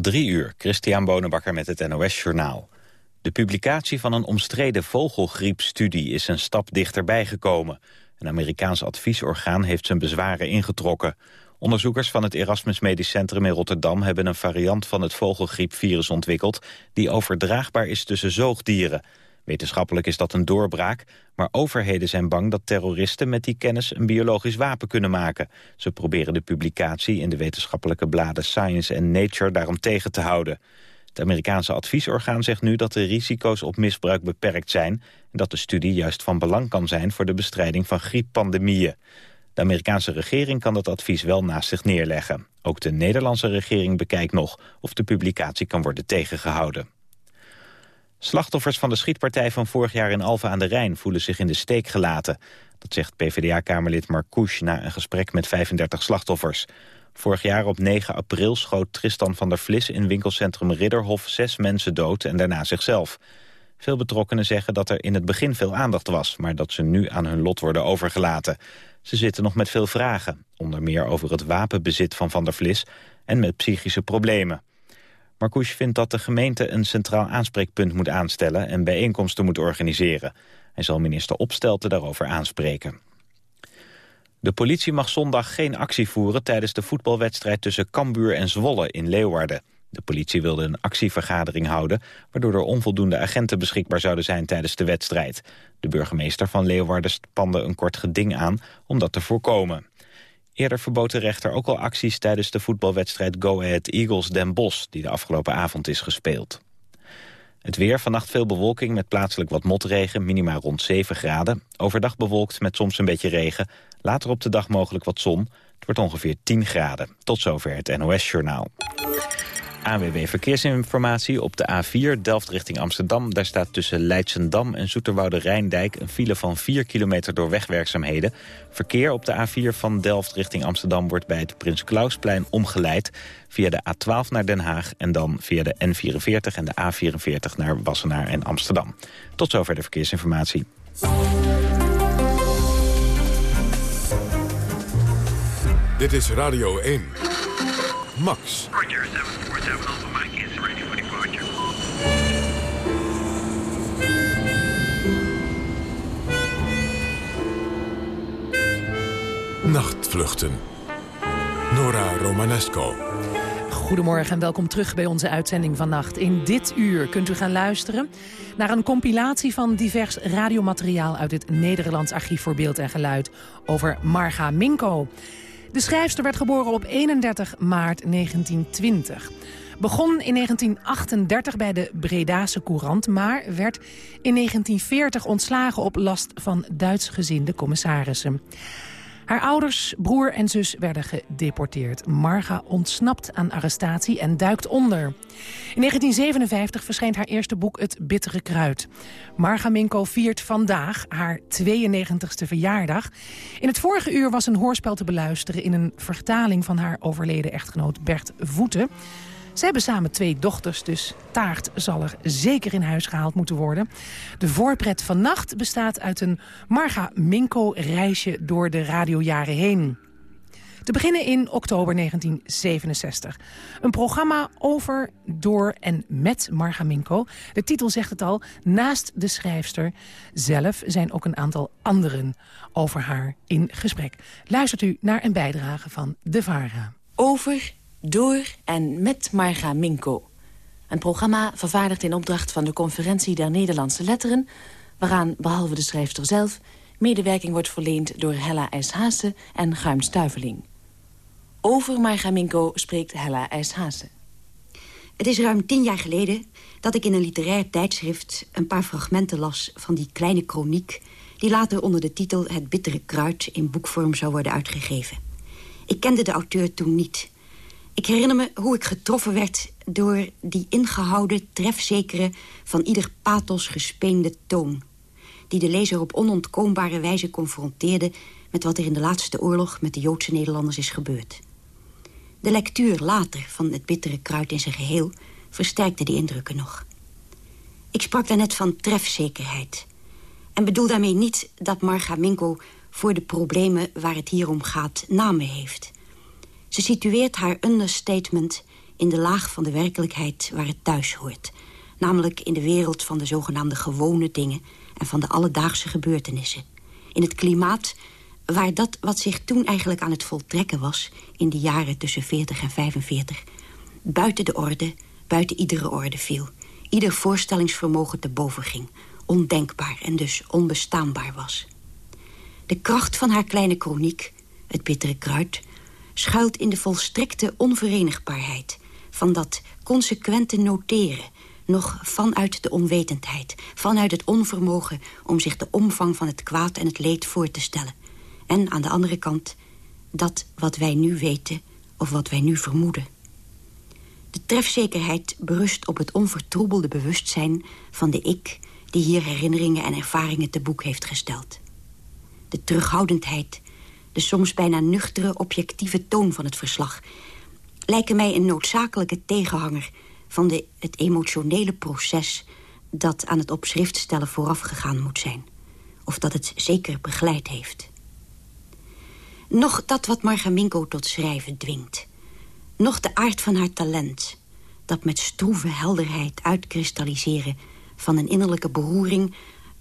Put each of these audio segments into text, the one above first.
Drie uur, Christian Bonenbakker met het NOS Journaal. De publicatie van een omstreden vogelgriepstudie is een stap dichterbij gekomen. Een Amerikaans adviesorgaan heeft zijn bezwaren ingetrokken. Onderzoekers van het Erasmus Medisch Centrum in Rotterdam... hebben een variant van het vogelgriepvirus ontwikkeld... die overdraagbaar is tussen zoogdieren. Wetenschappelijk is dat een doorbraak, maar overheden zijn bang dat terroristen met die kennis een biologisch wapen kunnen maken. Ze proberen de publicatie in de wetenschappelijke bladen Science en Nature daarom tegen te houden. Het Amerikaanse adviesorgaan zegt nu dat de risico's op misbruik beperkt zijn... en dat de studie juist van belang kan zijn voor de bestrijding van grieppandemieën. De Amerikaanse regering kan dat advies wel naast zich neerleggen. Ook de Nederlandse regering bekijkt nog of de publicatie kan worden tegengehouden. Slachtoffers van de schietpartij van vorig jaar in Alphen aan de Rijn voelen zich in de steek gelaten. Dat zegt PvdA-kamerlid Marcouch na een gesprek met 35 slachtoffers. Vorig jaar op 9 april schoot Tristan van der Vlis in winkelcentrum Ridderhof zes mensen dood en daarna zichzelf. Veel betrokkenen zeggen dat er in het begin veel aandacht was, maar dat ze nu aan hun lot worden overgelaten. Ze zitten nog met veel vragen, onder meer over het wapenbezit van Van der Vlis en met psychische problemen. Marcouch vindt dat de gemeente een centraal aanspreekpunt moet aanstellen en bijeenkomsten moet organiseren. Hij zal minister Opstelten daarover aanspreken. De politie mag zondag geen actie voeren tijdens de voetbalwedstrijd tussen Cambuur en Zwolle in Leeuwarden. De politie wilde een actievergadering houden... waardoor er onvoldoende agenten beschikbaar zouden zijn tijdens de wedstrijd. De burgemeester van Leeuwarden spande een kort geding aan om dat te voorkomen. Eerder verbood de rechter ook al acties tijdens de voetbalwedstrijd Go Ahead Eagles Den Bosch... die de afgelopen avond is gespeeld. Het weer, vannacht veel bewolking met plaatselijk wat motregen, minima rond 7 graden. Overdag bewolkt met soms een beetje regen. Later op de dag mogelijk wat zon. Het wordt ongeveer 10 graden. Tot zover het NOS-journaal. AWW Verkeersinformatie op de A4 Delft richting Amsterdam. Daar staat tussen Leidsendam en Zoeterwoude Rijndijk... een file van 4 kilometer door wegwerkzaamheden. Verkeer op de A4 van Delft richting Amsterdam... wordt bij het Prins Klausplein omgeleid... via de A12 naar Den Haag en dan via de N44 en de A44 naar Wassenaar en Amsterdam. Tot zover de verkeersinformatie. Dit is Radio 1. Max. Nachtvluchten. Nora Romanesco. Goedemorgen en welkom terug bij onze uitzending vannacht. In dit uur kunt u gaan luisteren naar een compilatie van divers radiomateriaal... uit het Nederlands Archief voor Beeld en Geluid over Marga Minko. De schrijfster werd geboren op 31 maart 1920. Begon in 1938 bij de Bredase Courant... maar werd in 1940 ontslagen op last van Duits gezinde commissarissen. Haar ouders, broer en zus werden gedeporteerd. Marga ontsnapt aan arrestatie en duikt onder. In 1957 verscheen haar eerste boek Het Bittere Kruid. Marga Minko viert vandaag haar 92e verjaardag. In het vorige uur was een hoorspel te beluisteren... in een vertaling van haar overleden echtgenoot Bert Voeten... Ze hebben samen twee dochters, dus taart zal er zeker in huis gehaald moeten worden. De voorpret vannacht bestaat uit een Marga Minko-reisje door de radiojaren heen. Te beginnen in oktober 1967. Een programma over, door en met Marga Minko. De titel zegt het al, naast de schrijfster zelf zijn ook een aantal anderen over haar in gesprek. Luistert u naar een bijdrage van De Vara. Over door en met Marga Minko. Een programma vervaardigd in opdracht van de Conferentie der Nederlandse Letteren... waaraan, behalve de schrijfster zelf... medewerking wordt verleend door Hella IJshaase en Guim Stuiveling. Over Marga Minko spreekt Hella IJshaase. Het is ruim tien jaar geleden dat ik in een literair tijdschrift... een paar fragmenten las van die kleine kroniek... die later onder de titel Het Bittere Kruid in boekvorm zou worden uitgegeven. Ik kende de auteur toen niet... Ik herinner me hoe ik getroffen werd door die ingehouden, trefzekere... van ieder pathos gespeende toon. Die de lezer op onontkoombare wijze confronteerde... met wat er in de laatste oorlog met de Joodse Nederlanders is gebeurd. De lectuur later van het bittere kruid in zijn geheel... versterkte die indrukken nog. Ik sprak daarnet van trefzekerheid. En bedoel daarmee niet dat Marga Minko voor de problemen waar het hier om gaat namen heeft... Ze situeert haar understatement in de laag van de werkelijkheid waar het thuis hoort. Namelijk in de wereld van de zogenaamde gewone dingen... en van de alledaagse gebeurtenissen. In het klimaat waar dat wat zich toen eigenlijk aan het voltrekken was... in de jaren tussen 40 en 45... buiten de orde, buiten iedere orde viel. Ieder voorstellingsvermogen te boven ging. Ondenkbaar en dus onbestaanbaar was. De kracht van haar kleine kroniek, het bittere kruid... schuilt in de volstrekte onverenigbaarheid... van dat consequente noteren nog vanuit de onwetendheid... vanuit het onvermogen om zich de omvang van het kwaad en het leed voor te stellen. En aan de andere kant dat wat wij nu weten of wat wij nu vermoeden. De trefzekerheid berust op het onvertroebelde bewustzijn van de ik... die hier herinneringen en ervaringen te boek heeft gesteld. De terughoudendheid, de soms bijna nuchtere objectieve toon van het verslag... lijken mij een noodzakelijke tegenhanger van de, het emotionele proces... dat aan het op schrift stellen voorafgegaan moet zijn. Of dat het zeker begeleid heeft. Nog dat wat Margaminko tot schrijven dwingt. Nog de aard van haar talent. Dat met stroeve helderheid uitkristalliseren van een innerlijke beroering...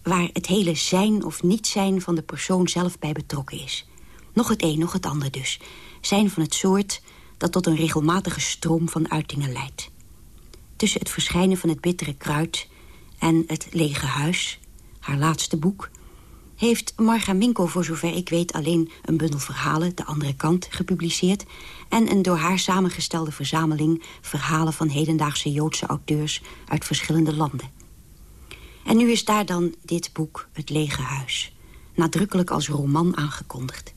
waar het hele zijn of niet zijn van de persoon zelf bij betrokken is. Nog het een, nog het ander dus. Zijn van het soort dat tot een regelmatige stroom van uitingen leidt. Tussen het verschijnen van het bittere kruid en het lege huis, haar laatste boek heeft Marga Minko voor zover ik weet alleen een bundel verhalen, de andere kant, gepubliceerd... en een door haar samengestelde verzameling verhalen van hedendaagse Joodse auteurs uit verschillende landen. En nu is daar dan dit boek, Het Lege Huis, nadrukkelijk als roman aangekondigd.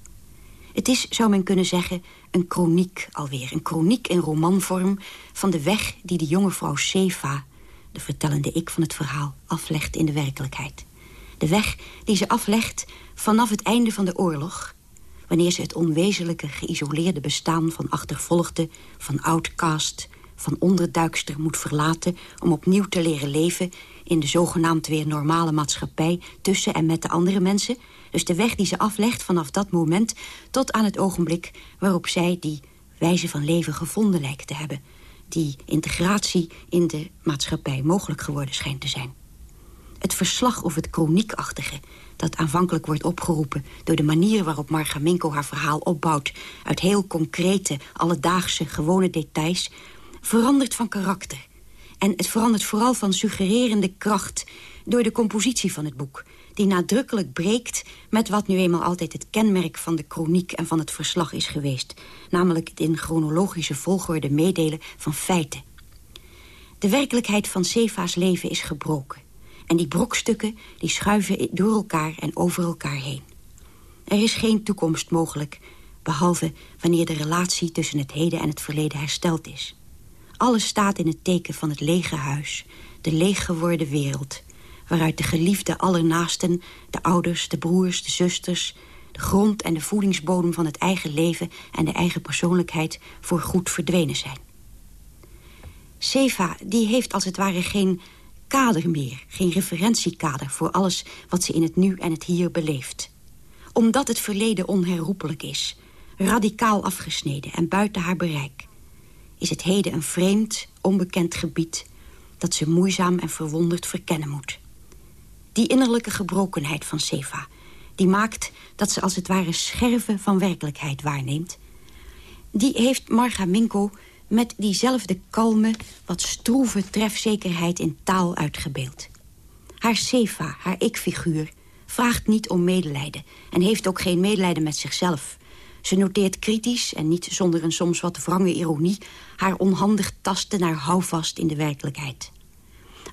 Het is, zou men kunnen zeggen, een kroniek alweer. Een kroniek in romanvorm van de weg die de jonge vrouw Sefa... de vertellende ik van het verhaal, aflegt in de werkelijkheid. De weg die ze aflegt vanaf het einde van de oorlog... wanneer ze het onwezenlijke, geïsoleerde bestaan van achtervolgde... van outcast, van onderduikster moet verlaten... om opnieuw te leren leven in de zogenaamd weer normale maatschappij... tussen en met de andere mensen. Dus de weg die ze aflegt vanaf dat moment tot aan het ogenblik... waarop zij die wijze van leven gevonden lijkt te hebben. Die integratie in de maatschappij mogelijk geworden schijnt te zijn. Het verslag of het kroniekachtige dat aanvankelijk wordt opgeroepen... door de manier waarop Marga Minko haar verhaal opbouwt... uit heel concrete, alledaagse, gewone details... verandert van karakter. En het verandert vooral van suggererende kracht... door de compositie van het boek... die nadrukkelijk breekt met wat nu eenmaal altijd het kenmerk... van de kroniek en van het verslag is geweest. Namelijk het in chronologische volgorde meedelen van feiten. De werkelijkheid van Sefa's leven is gebroken. En die brokstukken die schuiven door elkaar en over elkaar heen. Er is geen toekomst mogelijk, behalve wanneer de relatie tussen het heden en het verleden hersteld is. Alles staat in het teken van het lege huis, de leeg geworden wereld... waaruit de geliefde allernaasten, de ouders, de broers, de zusters... de grond en de voedingsbodem van het eigen leven en de eigen persoonlijkheid... voor goed verdwenen zijn. Seva die heeft als het ware geen kader meer, geen referentiekader... voor alles wat ze in het nu en het hier beleeft. Omdat het verleden onherroepelijk is, radicaal afgesneden en buiten haar bereik... is het heden een vreemd, onbekend gebied... dat ze moeizaam en verwonderd verkennen moet. Die innerlijke gebrokenheid van Seva... die maakt dat ze als het ware scherven van werkelijkheid waarneemt... die heeft Marga Minko met diezelfde kalme, wat stroeve trefzekerheid in taal uitgebeeld. Haar Sefa, haar ik-figuur, vraagt niet om medelijden... en heeft ook geen medelijden met zichzelf. Ze noteert kritisch en niet zonder een soms wat wrange ironie... haar onhandig tasten naar houvast in de werkelijkheid.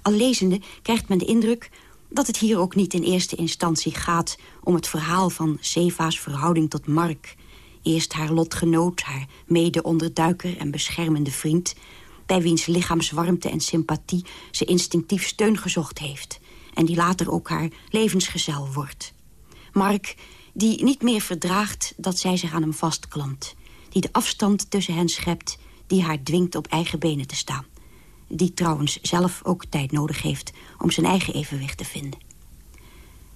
Al lezende krijgt men de indruk dat het hier ook niet in eerste instantie gaat... om het verhaal van Sefa's verhouding tot Mark Eerst haar lotgenoot, haar mede-onderduiker en beschermende vriend... bij wiens lichaamswarmte en sympathie ze instinctief steun gezocht heeft... en die later ook haar levensgezel wordt. Mark, die niet meer verdraagt dat zij zich aan hem vastklampt... die de afstand tussen hen schept, die haar dwingt op eigen benen te staan. Die trouwens zelf ook tijd nodig heeft om zijn eigen evenwicht te vinden.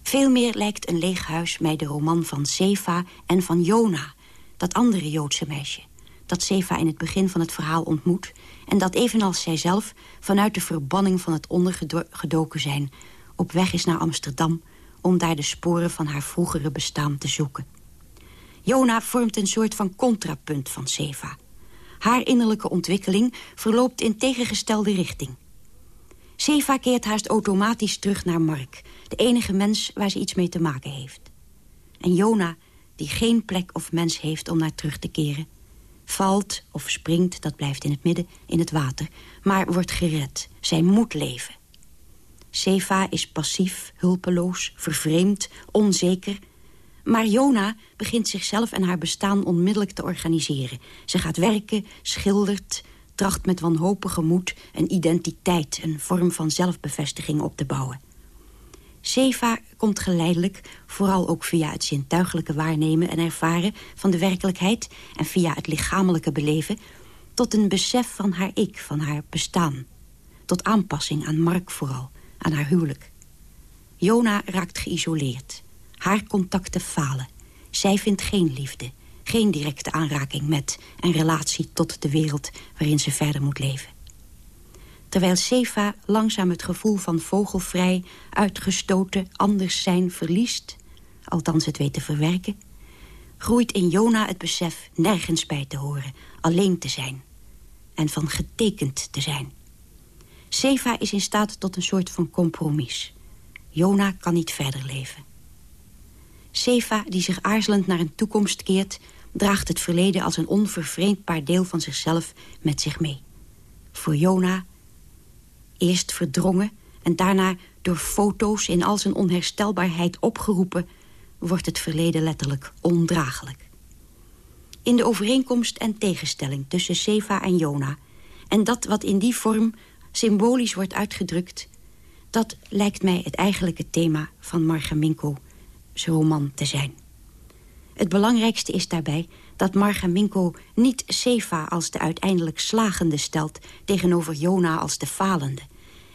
Veel meer lijkt een leeg huis mij de roman van Sefa en van Jona dat andere Joodse meisje... dat Seva in het begin van het verhaal ontmoet... en dat evenals zijzelf vanuit de verbanning van het ondergedoken zijn... op weg is naar Amsterdam om daar de sporen van haar vroegere bestaan te zoeken. Jona vormt een soort van contrapunt van Seva. Haar innerlijke ontwikkeling verloopt in tegengestelde richting. Seva keert haast automatisch terug naar Mark... de enige mens waar ze iets mee te maken heeft. En Jona, die geen plek of mens heeft om naar terug te keren... valt of springt, dat blijft in het midden, in het water... maar wordt gered. Zij moet leven. Seva is passief, hulpeloos, vervreemd, onzeker... Maar Jona begint zichzelf en haar bestaan onmiddellijk te organiseren. Ze gaat werken, schildert, tracht met wanhopige moed... een identiteit, een vorm van zelfbevestiging op te bouwen. Seva komt geleidelijk, vooral ook via het zintuigelijke waarnemen en ervaren van de werkelijkheid en via het lichamelijke beleven, tot een besef van haar ik, van haar bestaan. Tot aanpassing aan Mark vooral, aan haar huwelijk. Jona raakt geïsoleerd. Haar contacten falen. Zij vindt geen liefde, geen directe aanraking met en relatie tot de wereld waarin ze verder moet leven. Terwijl Seva langzaam het gevoel van vogelvrij, uitgestoten, anders zijn verliest, althans het weet te verwerken, groeit in Jona het besef nergens bij te horen, alleen te zijn en van getekend te zijn. Seva is in staat tot een soort van compromis. Jona kan niet verder leven. Seva, die zich aarzelend naar een toekomst keert... draagt het verleden als een onvervreemdbaar deel van zichzelf met zich mee. Voor Jona, eerst verdrongen en daarna door foto's in al zijn onherstelbaarheid opgeroepen... wordt het verleden letterlijk ondraaglijk. In de overeenkomst en tegenstelling tussen Seva en Jona... en dat wat in die vorm symbolisch wordt uitgedrukt... dat lijkt mij het eigenlijke thema van Margaminko roman te zijn. Het belangrijkste is daarbij dat Margaminko niet Seva als de uiteindelijk slagende stelt... tegenover Jona als de falende.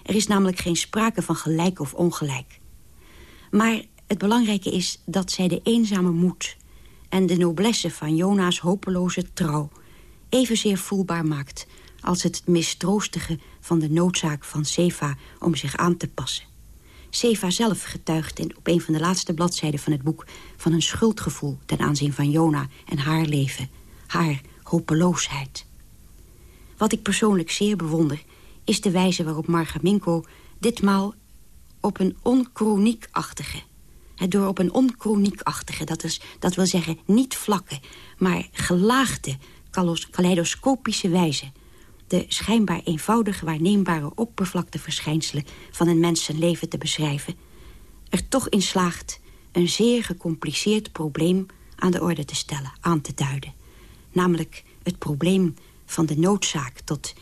Er is namelijk geen sprake van gelijk of ongelijk. Maar het belangrijke is dat zij de eenzame moed... en de noblesse van Jona's hopeloze trouw... evenzeer voelbaar maakt als het mistroostige van de noodzaak van Seva om zich aan te passen. Seva zelf getuigt in, op een van de laatste bladzijden van het boek... van een schuldgevoel ten aanzien van Jona en haar leven. Haar hopeloosheid. Wat ik persoonlijk zeer bewonder... is de wijze waarop Margaminko ditmaal op een onchroniekachtige... door op een onchroniekachtige, dat, is, dat wil zeggen niet vlakke... maar gelaagde, kaleidoscopische wijze de schijnbaar eenvoudig waarneembare oppervlakteverschijnselen van een mensenleven te beschrijven, er toch in slaagt een zeer gecompliceerd probleem aan de orde te stellen, aan te duiden. Namelijk het probleem van de noodzaak tot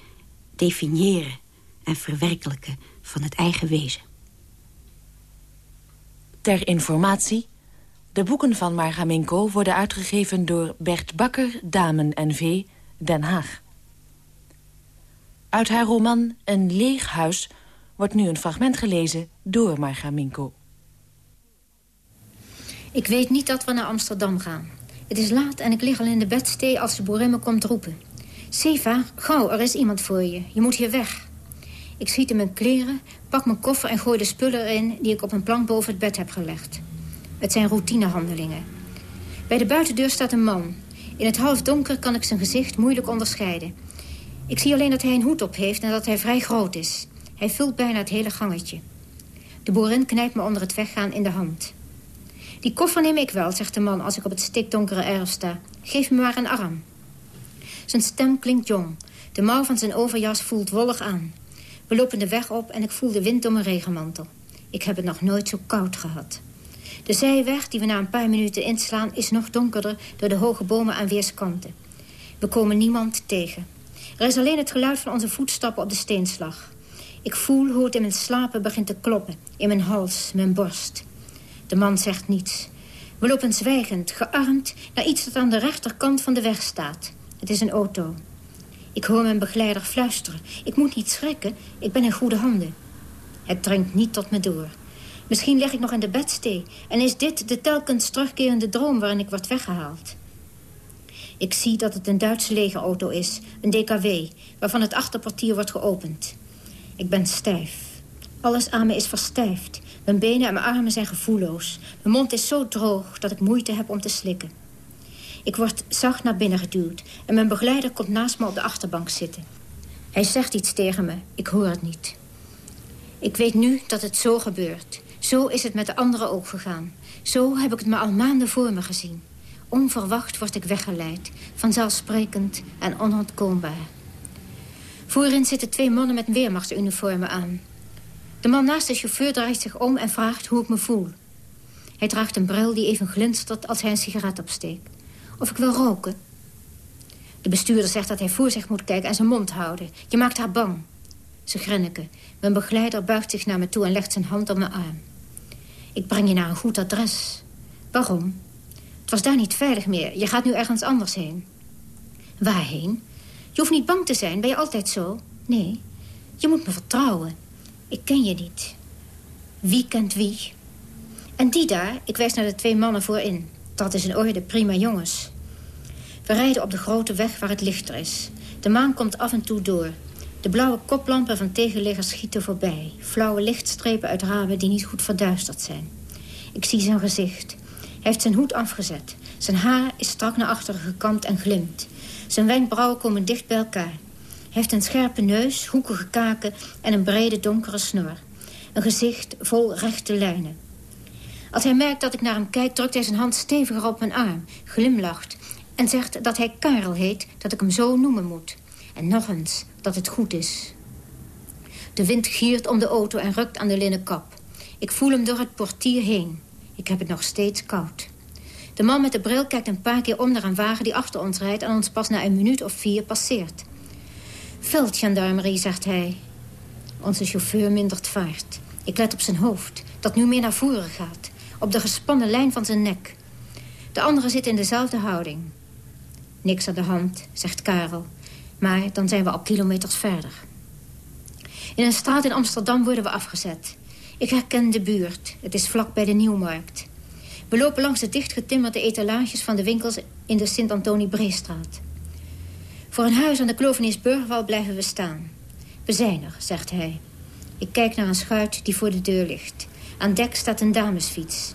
definiëren en verwerkelijken van het eigen wezen. Ter informatie, de boeken van Margaminko worden uitgegeven door Bert Bakker, Damen N.V., Den Haag. Uit haar roman Een leeg huis wordt nu een fragment gelezen door Marga Minko. Ik weet niet dat we naar Amsterdam gaan. Het is laat en ik lig al in de bedstee als de boerin me komt roepen. Seva, gauw, er is iemand voor je. Je moet hier weg. Ik schiet in mijn kleren, pak mijn koffer en gooi de spullen erin... die ik op een plank boven het bed heb gelegd. Het zijn routinehandelingen. Bij de buitendeur staat een man. In het halfdonker kan ik zijn gezicht moeilijk onderscheiden. Ik zie alleen dat hij een hoed op heeft en dat hij vrij groot is. Hij vult bijna het hele gangetje. De boerin knijpt me onder het weggaan in de hand. Die koffer neem ik wel, zegt de man als ik op het stikdonkere erf sta. Geef me maar een arm. Zijn stem klinkt jong. De mouw van zijn overjas voelt wollig aan. We lopen de weg op en ik voel de wind door mijn regenmantel. Ik heb het nog nooit zo koud gehad. De zijweg die we na een paar minuten inslaan is nog donkerder door de hoge bomen aan weerskanten. We komen niemand tegen. Er is alleen het geluid van onze voetstappen op de steenslag. Ik voel hoe het in mijn slapen begint te kloppen. In mijn hals, mijn borst. De man zegt niets. We lopen zwijgend, gearmd... naar iets dat aan de rechterkant van de weg staat. Het is een auto. Ik hoor mijn begeleider fluisteren. Ik moet niet schrikken, ik ben in goede handen. Het dringt niet tot me door. Misschien lig ik nog in de bedstee... en is dit de telkens terugkerende droom waarin ik word weggehaald. Ik zie dat het een Duitse legerauto is, een DKW... waarvan het achterportier wordt geopend. Ik ben stijf. Alles aan me is verstijfd. Mijn benen en mijn armen zijn gevoelloos. Mijn mond is zo droog dat ik moeite heb om te slikken. Ik word zacht naar binnen geduwd... en mijn begeleider komt naast me op de achterbank zitten. Hij zegt iets tegen me. Ik hoor het niet. Ik weet nu dat het zo gebeurt. Zo is het met de anderen ook gegaan. Zo heb ik het me al maanden voor me gezien. Onverwacht word ik weggeleid. Vanzelfsprekend en onontkoombaar. Voorin zitten twee mannen met weermachtsuniformen aan. De man naast de chauffeur draait zich om en vraagt hoe ik me voel. Hij draagt een bril die even glinstert als hij een sigaret opsteekt. Of ik wil roken. De bestuurder zegt dat hij voor zich moet kijken en zijn mond houden. Je maakt haar bang. Ze grinniken. Mijn begeleider buigt zich naar me toe en legt zijn hand op mijn arm. Ik breng je naar een goed adres. Waarom? Het was daar niet veilig meer. Je gaat nu ergens anders heen. Waarheen? Je hoeft niet bang te zijn. Ben je altijd zo? Nee. Je moet me vertrouwen. Ik ken je niet. Wie kent wie? En die daar, ik wijs naar de twee mannen voorin. Dat is in orde, prima jongens. We rijden op de grote weg waar het lichter is. De maan komt af en toe door. De blauwe koplampen van tegenliggers schieten voorbij. Flauwe lichtstrepen uit ramen die niet goed verduisterd zijn. Ik zie zijn gezicht. Heeft zijn hoed afgezet. Zijn haar is strak naar achteren gekamd en glimt. Zijn wenkbrauwen komen dicht bij elkaar. Hij heeft een scherpe neus, hoekige kaken en een brede donkere snor. Een gezicht vol rechte lijnen. Als hij merkt dat ik naar hem kijk, drukt hij zijn hand steviger op mijn arm, glimlacht... en zegt dat hij Karel heet, dat ik hem zo noemen moet. En nog eens, dat het goed is. De wind giert om de auto en rukt aan de linnen kap. Ik voel hem door het portier heen. Ik heb het nog steeds koud. De man met de bril kijkt een paar keer om naar een wagen die achter ons rijdt... en ons pas na een minuut of vier passeert. Veldgendarmerie, zegt hij. Onze chauffeur mindert vaart. Ik let op zijn hoofd, dat nu meer naar voren gaat. Op de gespannen lijn van zijn nek. De andere zit in dezelfde houding. Niks aan de hand, zegt Karel. Maar dan zijn we al kilometers verder. In een straat in Amsterdam worden we afgezet. Ik herken de buurt. Het is vlak bij de Nieuwmarkt. We lopen langs de dichtgetimmerde etalages van de winkels in de Sint-Antonie-Breestraat. Voor een huis aan de Klovenisburgwal blijven we staan. We zijn er, zegt hij. Ik kijk naar een schuit die voor de deur ligt. Aan dek staat een damesfiets.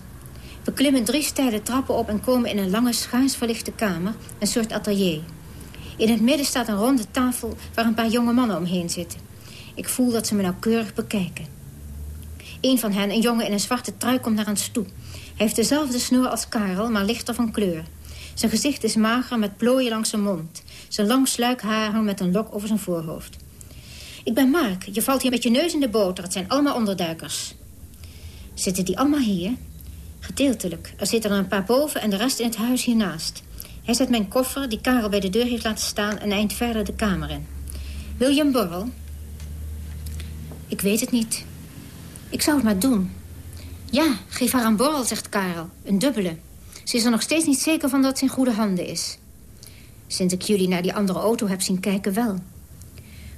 We klimmen drie steile trappen op en komen in een lange schuins verlichte kamer, een soort atelier. In het midden staat een ronde tafel waar een paar jonge mannen omheen zitten. Ik voel dat ze me nauwkeurig bekijken. Een van hen, een jongen in een zwarte trui, komt naar ons toe. Hij heeft dezelfde snor als Karel, maar lichter van kleur. Zijn gezicht is mager met plooien langs zijn mond. Zijn lang sluik haar hangt met een lok over zijn voorhoofd. Ik ben Mark. Je valt hier met je neus in de boter. Het zijn allemaal onderduikers. Zitten die allemaal hier? Gedeeltelijk. Er zitten er een paar boven en de rest in het huis hiernaast. Hij zet mijn koffer, die Karel bij de deur heeft laten staan... een eind verder de kamer in. Wil je een borrel? Ik weet het niet. Ik zou het maar doen. Ja, geef haar een borrel, zegt Karel. Een dubbele. Ze is er nog steeds niet zeker van dat ze in goede handen is. Sinds ik jullie naar die andere auto heb zien kijken, wel.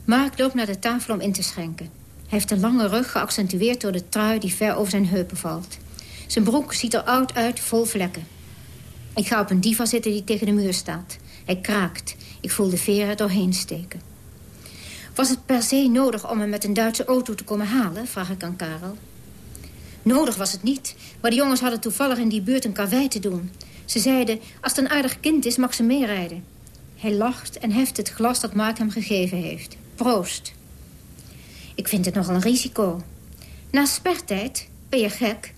Mark loopt naar de tafel om in te schenken. Hij heeft een lange rug, geaccentueerd door de trui die ver over zijn heupen valt. Zijn broek ziet er oud uit, vol vlekken. Ik ga op een diva zitten die tegen de muur staat. Hij kraakt. Ik voel de veren doorheen steken. Was het per se nodig om hem met een Duitse auto te komen halen? Vraag ik aan Karel. Nodig was het niet, maar de jongens hadden toevallig in die buurt een karwei te doen. Ze zeiden, als het een aardig kind is, mag ze meerijden. Hij lacht en heft het glas dat Mark hem gegeven heeft. Proost. Ik vind het nogal een risico. Na spertijd ben je gek.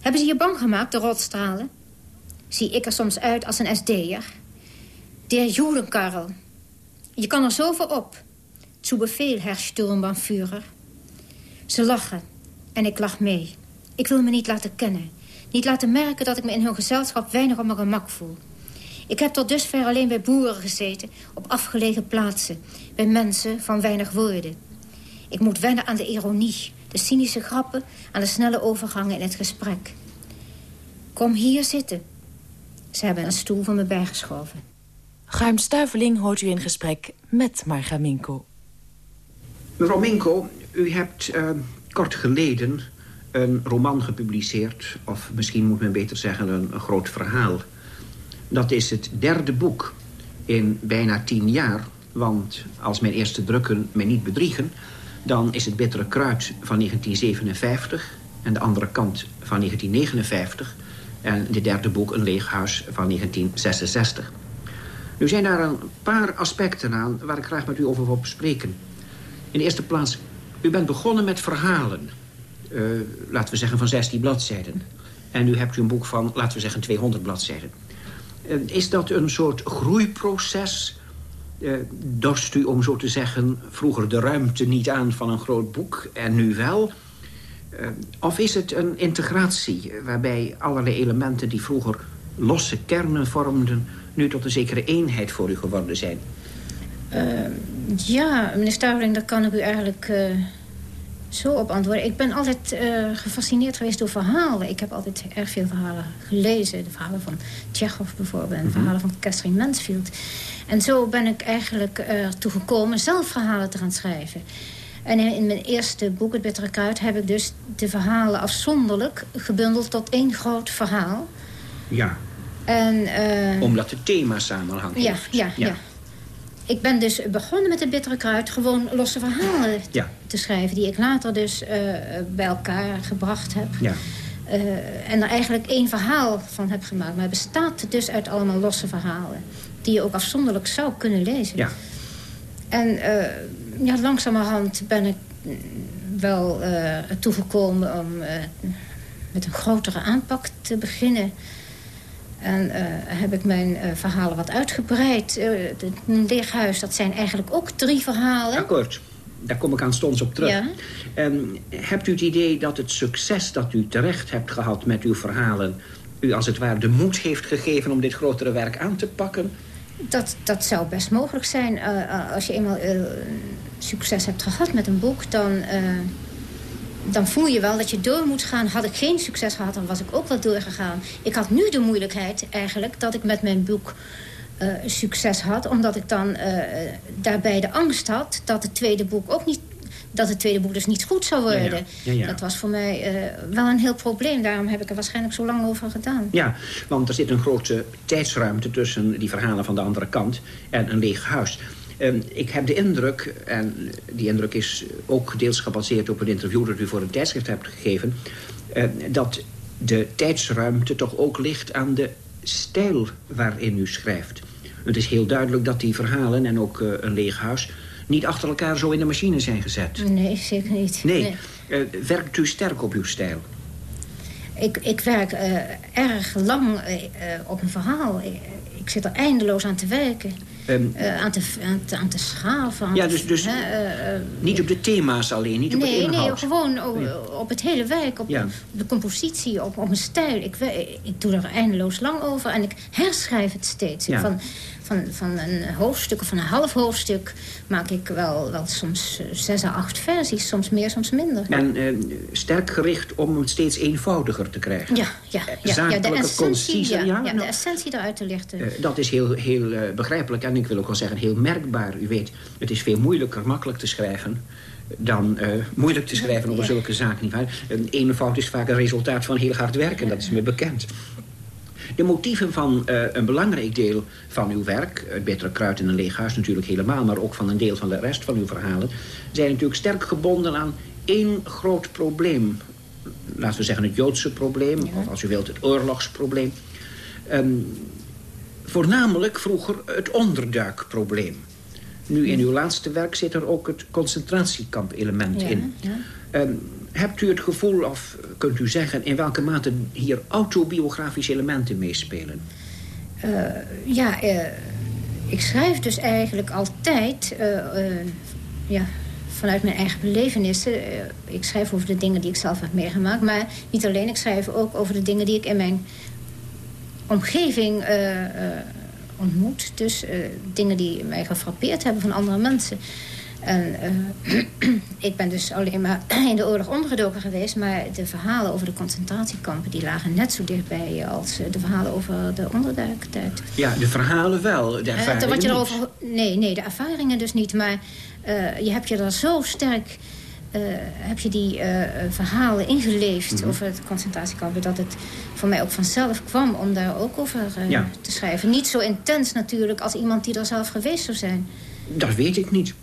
Hebben ze je bang gemaakt, de rotstralen? Zie ik er soms uit als een SD'er? Der Judenkarrel. Je kan er zoveel op. Zu Befehl, Herr Sturmbannführer. Ze lachen en ik lach mee. Ik wil me niet laten kennen. Niet laten merken dat ik me in hun gezelschap weinig op mijn gemak voel. Ik heb tot dusver alleen bij boeren gezeten, op afgelegen plaatsen. Bij mensen van weinig woorden. Ik moet wennen aan de ironie, de cynische grappen... aan de snelle overgangen in het gesprek. Kom hier zitten. Ze hebben een stoel van me bijgeschoven. Ruim Stuiveling hoort u in gesprek met Marga Minko. Mevrouw Minko, u hebt uh, kort geleden een roman gepubliceerd... of misschien moet men beter zeggen een, groot verhaal... Dat is het derde boek in bijna tien jaar. Want als mijn eerste drukken mij niet bedriegen... dan is het Bittere Kruid van 1957 en de andere kant van 1959... en het derde boek Een Leeg Huis van 1966. Nu zijn daar een paar aspecten aan waar ik graag met u over wil bespreken. In de eerste plaats, u bent begonnen met verhalen. Uh, laten we zeggen van 16 bladzijden. En nu hebt u een boek van, laten we zeggen, 200 bladzijden. Uh, is dat een soort groeiproces? Uh, dorst u, om zo te zeggen, vroeger de ruimte niet aan van een groot boek... en nu wel? of is het een integratie waarbij allerlei elementen die vroeger losse kernen vormden nu tot een zekere eenheid voor u geworden zijn? Uh, ja, meneer Staveling, daar kan ik u eigenlijk uh, zo op antwoorden. Ik ben altijd uh, gefascineerd geweest door verhalen. Ik heb altijd erg veel verhalen gelezen. De verhalen van Tjechov bijvoorbeeld en de mhm. verhalen van Catherine Mansfield. En zo ben ik eigenlijk ertoe gekomen zelf verhalen te gaan schrijven. En in mijn eerste boek, Het Bittere Kruid... heb ik dus de verhalen afzonderlijk gebundeld tot één groot verhaal. Ja. En, uh, Omdat het thema samenhangt. Ja, ja, ja, Ik ben dus begonnen met het bittere kruid gewoon losse verhalen ja. te schrijven... die ik later dus uh, bij elkaar gebracht heb. Ja. Uh, en er eigenlijk één verhaal van heb gemaakt. Maar het bestaat dus uit allemaal losse verhalen... die je ook afzonderlijk zou kunnen lezen. Ja. En ja, langzamerhand ben ik wel toegekomen om met een grotere aanpak te beginnen... En uh, heb ik mijn uh, verhalen wat uitgebreid. Uh, een leeghuis, dat zijn eigenlijk ook drie verhalen. Akkoord. Daar kom ik aanstonds op terug. Ja. En hebt u het idee dat het succes dat u terecht hebt gehad met uw verhalen... u als het ware de moed heeft gegeven om dit grotere werk aan te pakken? Dat, dat zou best mogelijk zijn. als je eenmaal succes hebt gehad met een boek... dan dan voel je wel dat je door moet gaan. Had ik geen succes gehad, dan was ik ook wel doorgegaan. Ik had nu de moeilijkheid eigenlijk dat ik met mijn boek uh, succes had. Omdat ik dan uh, daarbij de angst had dat het tweede boek ook niet dat het tweede boek dus niet goed zou worden. Ja, ja. Ja, dat was voor mij uh, wel een heel probleem. Daarom heb ik er waarschijnlijk zo lang over gedaan. Ja, want er zit een grote tijdsruimte tussen die verhalen van de andere kant en een leeg huis. Ehm, ik heb de indruk, en die indruk is ook deels gebaseerd op een interview... dat u voor een tijdschrift hebt gegeven... Uh, dat de tijdsruimte toch ook ligt aan de stijl waarin u schrijft. Het is heel duidelijk dat die verhalen en ook uh, een leeg huis... niet achter elkaar zo in de machine zijn gezet. Nee, zeker niet. Nee. nee. Uh, werkt u sterk op uw stijl? Ik, ik werk uh, erg lang uh, op een verhaal. Ik, ik, zit er eindeloos aan te werken. Um, uh, aan, te, aan, te, aan te schaven. ja, dus, dus uh, niet op de thema's alleen, niet op nee, het inhoud. Nee, gewoon op, op het hele werk, op, ja. de compositie, op, op mijn stijl. Ik, ik doe er eindeloos lang over en ik herschrijf het steeds. Ja. Van, van, van een hoofdstuk of van een half hoofdstuk... maak ik wel, wel soms zes à acht versies, soms meer, soms minder. En sterk gericht om het steeds eenvoudiger te krijgen. Ja, ja, ja, ja de essentie, ja, ja, de essentie eruit te lichten. dat is heel, heel begrijpelijk en ik wil ook wel zeggen heel merkbaar. U weet, het is veel moeilijker makkelijk te schrijven dan uh, moeilijk te schrijven over zulke zaken. Niet waar? Een fout is vaak een resultaat van heel hard werken, dat is me bekend. De motieven van uh, een belangrijk deel van uw werk... het Bittere Kruid in een leeg huis natuurlijk helemaal... maar ook van een deel van de rest van uw verhalen... zijn natuurlijk sterk gebonden aan één groot probleem. Laten we zeggen het Joodse probleem... of als u wilt het oorlogsprobleem. Um, Voornamelijk vroeger het onderduikprobleem. Nu in uw laatste werk zit er ook het concentratiekamp-element in. Ja. Um, hebt u het gevoel, of kunt u zeggen... in welke mate hier autobiografische elementen meespelen? Uh, ja, uh, ik schrijf dus eigenlijk altijd... Uh, ja, vanuit mijn eigen belevenissen. ik schrijf over de dingen die ik zelf heb meegemaakt. Maar niet alleen, ik schrijf ook over de dingen die ik in mijn omgeving ontmoet. Dus dingen die mij gefrappeerd hebben van andere mensen. En ik ben dus alleen maar in de oorlog ondergedoken geweest... maar de verhalen over de concentratiekampen... die lagen net zo dichtbij als de verhalen over de onderduiktijd. Ja, de verhalen wel, de ervaringen wat je erover, Nee, nee, de ervaringen dus niet. Maar je hebt je er zo sterk heb je die verhalen ingeleefd Mhm. over het concentratiekamp. Dat het voor mij ook vanzelf kwam om daar ook over Ja. te schrijven. Niet zo intens natuurlijk als iemand die er zelf geweest zou zijn. Dat weet ik niet.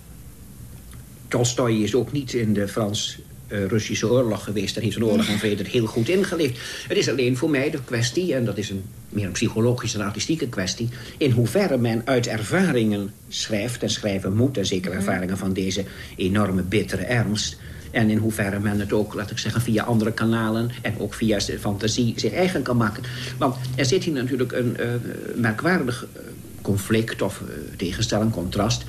Tolstoy is ook niet in de Frans-Russische oorlog geweest. Daar heeft een oorlog en vrede er heel goed ingeleefd. Het is alleen voor mij de kwestie, en dat is een meer een psychologische en artistieke kwestie... in hoeverre men uit ervaringen schrijft en schrijven moet... en zeker ervaringen van deze enorme bittere ernst... En in hoeverre men het ook, laat ik zeggen, via andere kanalen... en ook via fantasie zich eigen kan maken. Want er zit hier natuurlijk een eh, merkwaardig eh, conflict of eh, tegenstelling, contrast...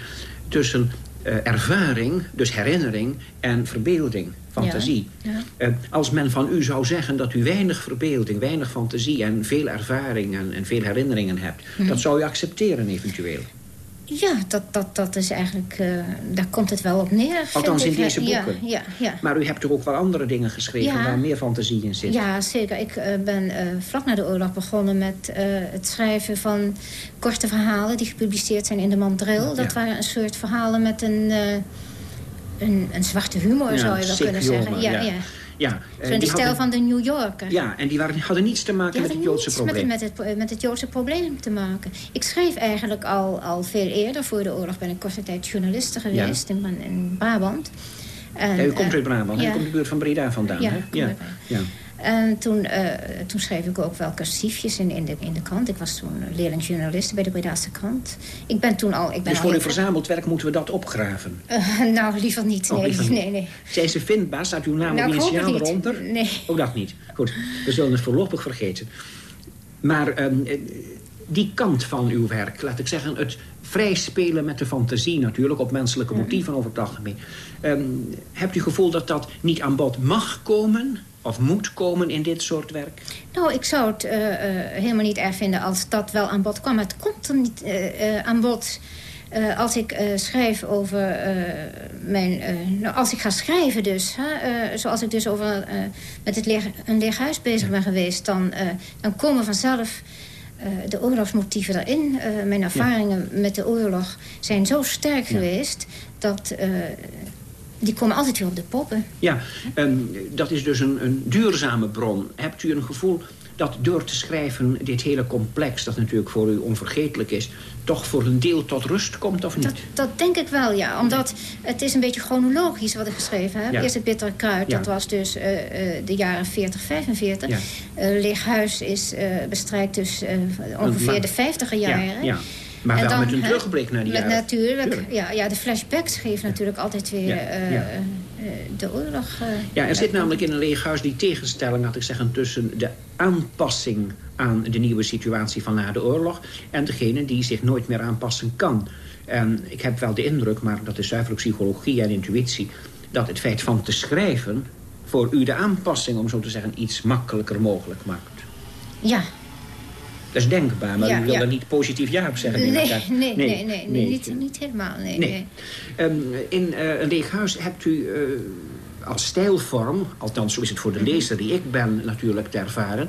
tussen eh, ervaring, dus herinnering, en verbeelding, fantasie. Ja, Eh, als men van u zou zeggen dat u weinig verbeelding, weinig fantasie... en veel ervaring en, en veel herinneringen hebt... dat zou u accepteren eventueel. Ja, dat, dat, dat is eigenlijk... eh, daar komt het wel op neer, Althans in ik. deze Ja, boeken. Ja, ja. Maar u hebt toch ook wel andere dingen geschreven... Ja. waar meer fantasie in zit? Ja, zeker. Ik eh, ben eh, vlak na de oorlog begonnen met het schrijven van korte verhalen... die gepubliceerd zijn in de Mandril. Dat waren een soort verhalen met een, een, een zwarte humor, Ja, zou je wel kunnen zeggen. Ja, ja. ja. Ja, de stijl hadden- van de New Yorker. Ja, en die waren, hadden niets te maken met het Joodse probleem. Met, met, het, met het Joodse probleem te maken. Ik schreef eigenlijk al, al veel eerder. Voor de oorlog ben ik korte tijd journaliste geweest in, in Brabant. En, Ja, u komt eh, uit Brabant, ja. u komt uit de buurt van Breda vandaan, Ja, hè? ja. En toen, eh, toen schreef ik ook wel cursiefjes in, in, de, in de krant. Ik was toen leerlingjournaliste bij de Bredaanse krant. Ik ben toen al... Ik ben Dus al voor verzameld werk moeten we dat opgraven. Eh, nou, liever niet. Oh, Nee, liever niet. nee, nee. Zijn ze vindbaar? Staat uw naam Nou, initiaal eronder? Nee. Ook dat niet. Goed, we zullen het voorlopig vergeten. Maar ehm, eh, die kant van uw werk, laat ik zeggen... het vrij spelen met de fantasie natuurlijk... op menselijke motieven over het algemeen. Ehm, hebt u het gevoel dat dat niet aan bod mag komen... of moet komen in dit soort werk? Nou, ik zou het eh, eh, helemaal niet erg vinden als dat wel aan bod kwam. Maar het komt er niet eh, aan bod als ik schrijf over mijn... nou, als ik ga schrijven dus, hè, zoals ik dus over met het leeg, een leeg huis bezig ben geweest... dan, dan komen vanzelf de oorlogsmotieven erin. Eh, mijn ervaringen met de oorlog zijn zo sterk geweest... dat die komen altijd weer op de poppen. Ja, ehm, dat is dus een, een duurzame bron. Hebt u een gevoel dat door te schrijven dit hele complex... dat natuurlijk voor u onvergetelijk is... toch voor een deel tot rust komt of niet? Dat, dat denk ik wel, ja. Omdat het is een beetje chronologisch wat ik geschreven heb. Ja. Eerst het bittere kruid, Ja. dat was dus eh, eh, de jaren 40, 45. Ja. Eh, Leeg huis is, eh, bestrijkt dus ongeveer de 50er jaren. Ja, ja. Maar En wel dan, met een terugblik naar die met jaren. Natuurlijk, Tuurlijk. ja, ja, de flashbacks geven natuurlijk altijd weer eh, eh, de oorlog. eh, Ja, er zit namelijk in een leeg huis die tegenstelling, had ik zeggen... tussen de aanpassing aan de nieuwe situatie van na de oorlog... en degene die zich nooit meer aanpassen kan. En ik heb wel de indruk, maar dat is zuiverlijk psychologie en intuïtie... dat het feit van te schrijven voor u de aanpassing, om zo te zeggen... iets makkelijker mogelijk maakt. ja, Dat is denkbaar, maar Ja, u wil ja. er niet positief ja op zeggen. nee, nee, ik nee, nee, nee, Niet, niet helemaal, nee. Ehm, in eh, een leeg huis hebt u eh, als stijlvorm... althans zo is het voor de lezer die ik ben natuurlijk te ervaren...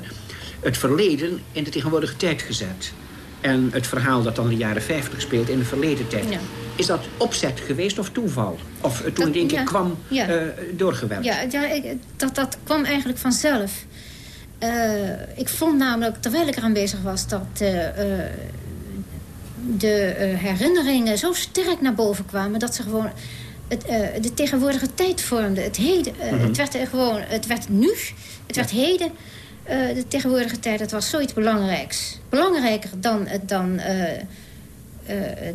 het verleden in de tegenwoordige tijd gezet. En het verhaal dat dan de jaren 50 speelt in de verleden tijd. Ja. Is dat opzet geweest of toeval? Of toen Dat- één keer ja, kwam, ja. eh, doorgewerkt? Ja, ja ik, dat, dat kwam eigenlijk vanzelf. Eh, ik vond namelijk, terwijl ik eraan bezig was... dat eh, eh, de herinneringen zo sterk naar boven kwamen... dat ze gewoon het, de tegenwoordige tijd vormden. Het, heden, eh, het werd er gewoon, het werd nu, het werd heden. De tegenwoordige tijd, dat was zoiets belangrijks. Belangrijker dan, het- dan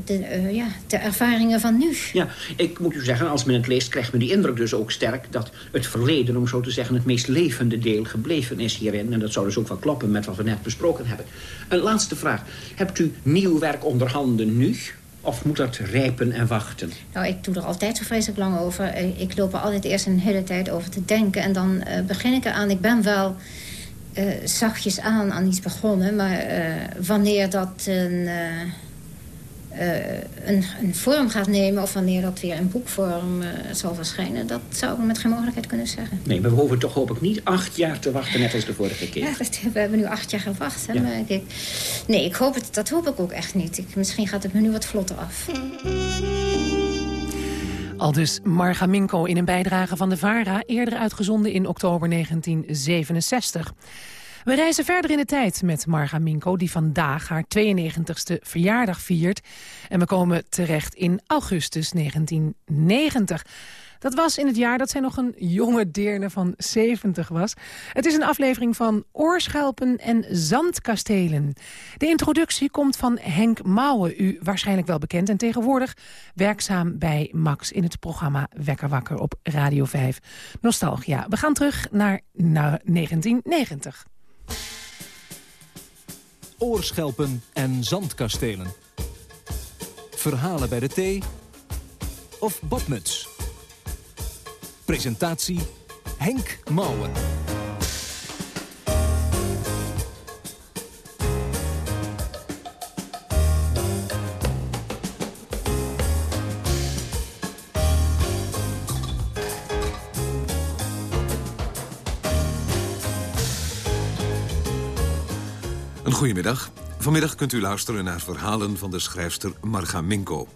de, eh, ja, de ervaringen van nu. Ja, ik moet u zeggen, als men het leest, krijgt men die indruk dus ook sterk... dat het verleden, om zo te zeggen, het meest levende deel gebleven is hierin. En dat zou dus ook wel kloppen met wat we net besproken hebben. Een laatste vraag. Hebt u nieuw werk onder handen nu? Of moet dat rijpen en wachten? Nou, ik doe er altijd zo vreselijk lang over. Eh, Ik loop er altijd eerst een hele tijd over te denken. En dan eh, begin ik eraan. Ik ben wel eh, zachtjes aan aan iets begonnen. Maar eh, wanneer dat een, eh, eh, een, een vorm gaat nemen... of wanneer dat weer in boekvorm eh, zal verschijnen... dat zou ik met geen mogelijkheid kunnen zeggen. Nee, maar we hoeven toch hoop ik niet acht jaar te wachten, net als de vorige keer. Ja, dat, we hebben nu acht jaar gewacht. Hè, Ja. maar ik, nee, ik hoop het, dat hoop ik ook echt niet. Ik, misschien gaat het me nu wat vlotter af. Al dus Marga Minko in een bijdrage van de VARA... eerder uitgezonden in oktober 1967. We reizen verder in de tijd met Marga Minko... die vandaag haar 92e verjaardag viert. En we komen terecht in augustus 1990... Dat was in het jaar dat zij nog een jonge deerne van 70 was. Het is een aflevering van Oorschelpen en Zandkastelen. De introductie komt van Henk Mouwen, u waarschijnlijk wel bekend... en tegenwoordig werkzaam bij Max in het programma Wekker Wakker op Radio 5. Nostalgia. We gaan terug naar, naar 1990. Oorschelpen en Zandkastelen. Verhalen bij de thee of badmuts. Presentatie Henk Mouwen. Goedemiddag. Vanmiddag kunt u luisteren naar verhalen van de schrijfster Marga Minko.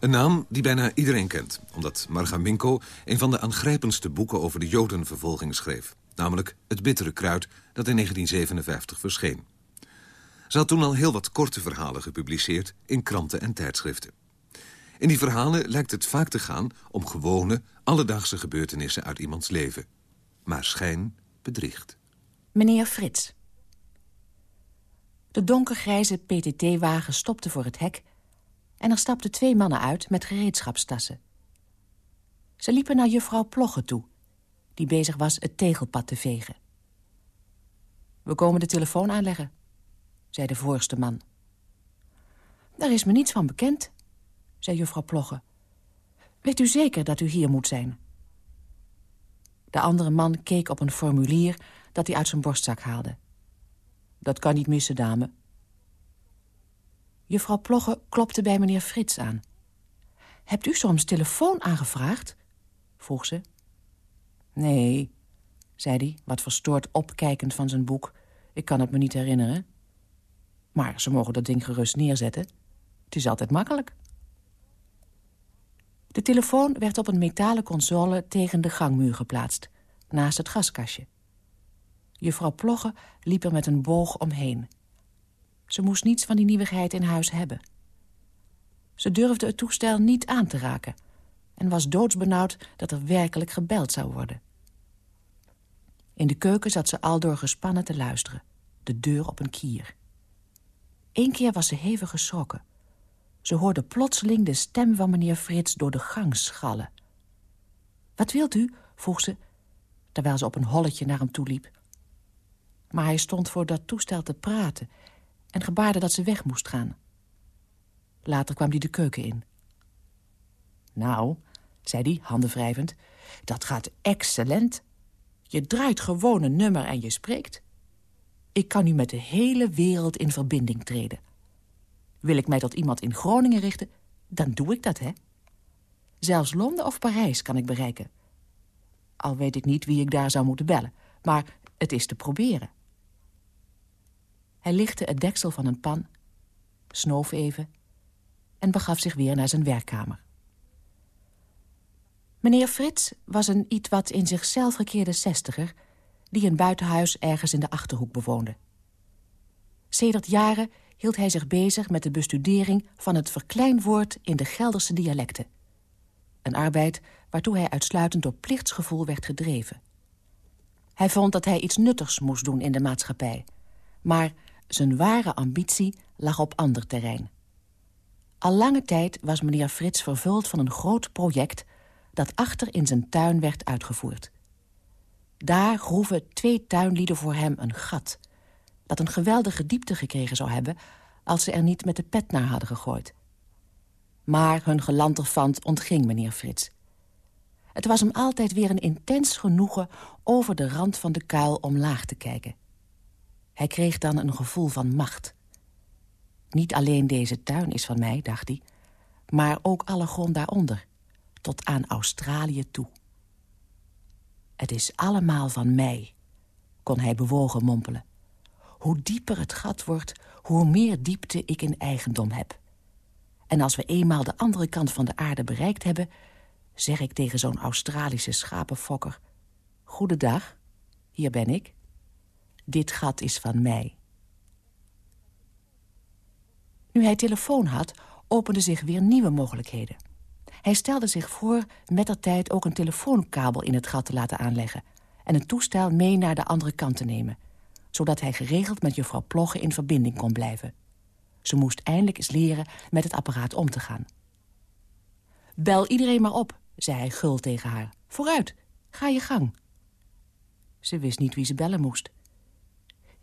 Een naam die bijna iedereen kent, omdat Marga Minko... een van de aangrijpendste boeken over de Jodenvervolging schreef. Namelijk Het Bittere Kruid, dat in 1957 verscheen. Ze had toen al heel wat korte verhalen gepubliceerd in kranten en tijdschriften. In die verhalen lijkt het vaak te gaan om gewone, alledaagse gebeurtenissen uit iemands leven. Maar schijn bedriegt. Meneer Frits. De donkergrijze PTT-wagen stopte voor het hek en er stapten twee mannen uit met gereedschapstassen. Ze liepen naar juffrouw Plogge toe, die bezig was het tegelpad te vegen. We komen de telefoon aanleggen, zei de voorste man. Daar is me niets van bekend, zei juffrouw Plogge. Weet u zeker dat u hier moet zijn? De andere man keek op een formulier dat hij uit zijn borstzak haalde. Dat kan niet missen, dame, Juffrouw Plogge klopte bij meneer Frits aan. Hebt u soms telefoon aangevraagd? vroeg ze. Nee, zei hij, wat verstoord opkijkend van zijn boek. Ik kan het me niet herinneren. Maar ze mogen dat ding gerust neerzetten. Het is altijd makkelijk. De telefoon werd op een metalen console tegen de gangmuur geplaatst, naast het gaskastje. Juffrouw Plogge liep er met een boog omheen. Ze moest niets van die nieuwigheid in huis hebben. Ze durfde het toestel niet aan te raken... en was doodsbenauwd dat er werkelijk gebeld zou worden. In de keuken zat ze aldoor gespannen te luisteren. De deur op een kier. Eén keer was ze hevig geschrokken. Ze hoorde plotseling de stem van meneer Frits door de gang schallen. Wat wilt u? vroeg ze, terwijl ze op een holletje naar hem toeliep. Maar hij stond voor dat toestel te praten en gebaarde dat ze weg moest gaan. Later kwam hij de keuken in. Nou, zei hij, handen wrijvend, dat gaat excellent. Je draait gewoon een nummer en je spreekt. Ik kan nu met de hele wereld in verbinding treden. Wil ik mij tot iemand in Groningen richten, dan doe ik dat, hè? Zelfs Londen of Parijs kan ik bereiken. Al weet ik niet wie ik daar zou moeten bellen, maar het is te proberen. Hij lichtte het deksel van een pan, snoof even en begaf zich weer naar zijn werkkamer. Meneer Frits was een iets wat in zichzelf gekeerde zestiger... die een buitenhuis ergens in de Achterhoek bewoonde. Sedert jaren hield hij zich bezig met de bestudering... van het verkleinwoord in de Gelderse dialecten. Een arbeid waartoe hij uitsluitend door plichtsgevoel werd gedreven. Hij vond dat hij iets nuttigs moest doen in de maatschappij... maar zijn ware ambitie lag op ander terrein. Al lange tijd was meneer Frits vervuld van een groot project... dat achter in zijn tuin werd uitgevoerd. Daar groeven twee tuinlieden voor hem een gat... dat een geweldige diepte gekregen zou hebben... als ze er niet met de pet naar hadden gegooid. Maar hun gelanterfant ontging meneer Frits. Het was hem altijd weer een intens genoegen... over de rand van de kuil omlaag te kijken... Hij kreeg dan een gevoel van macht. Niet alleen deze tuin is van mij, dacht hij... maar ook alle grond daaronder, tot aan Australië toe. Het is allemaal van mij, kon hij bewogen mompelen. Hoe dieper het gat wordt, hoe meer diepte ik in eigendom heb. En als we eenmaal de andere kant van de aarde bereikt hebben... zeg ik tegen zo'n Australische schapenfokker. Goedendag, hier ben ik. Dit gat is van mij. Nu hij telefoon had, openden zich weer nieuwe mogelijkheden. Hij stelde zich voor met der tijd ook een telefoonkabel in het gat te laten aanleggen... en een toestel mee naar de andere kant te nemen... zodat hij geregeld met juffrouw Plogge in verbinding kon blijven. Ze moest eindelijk eens leren met het apparaat om te gaan. Bel iedereen maar op, zei hij gul tegen haar. Vooruit, ga je gang. Ze wist niet wie ze bellen moest.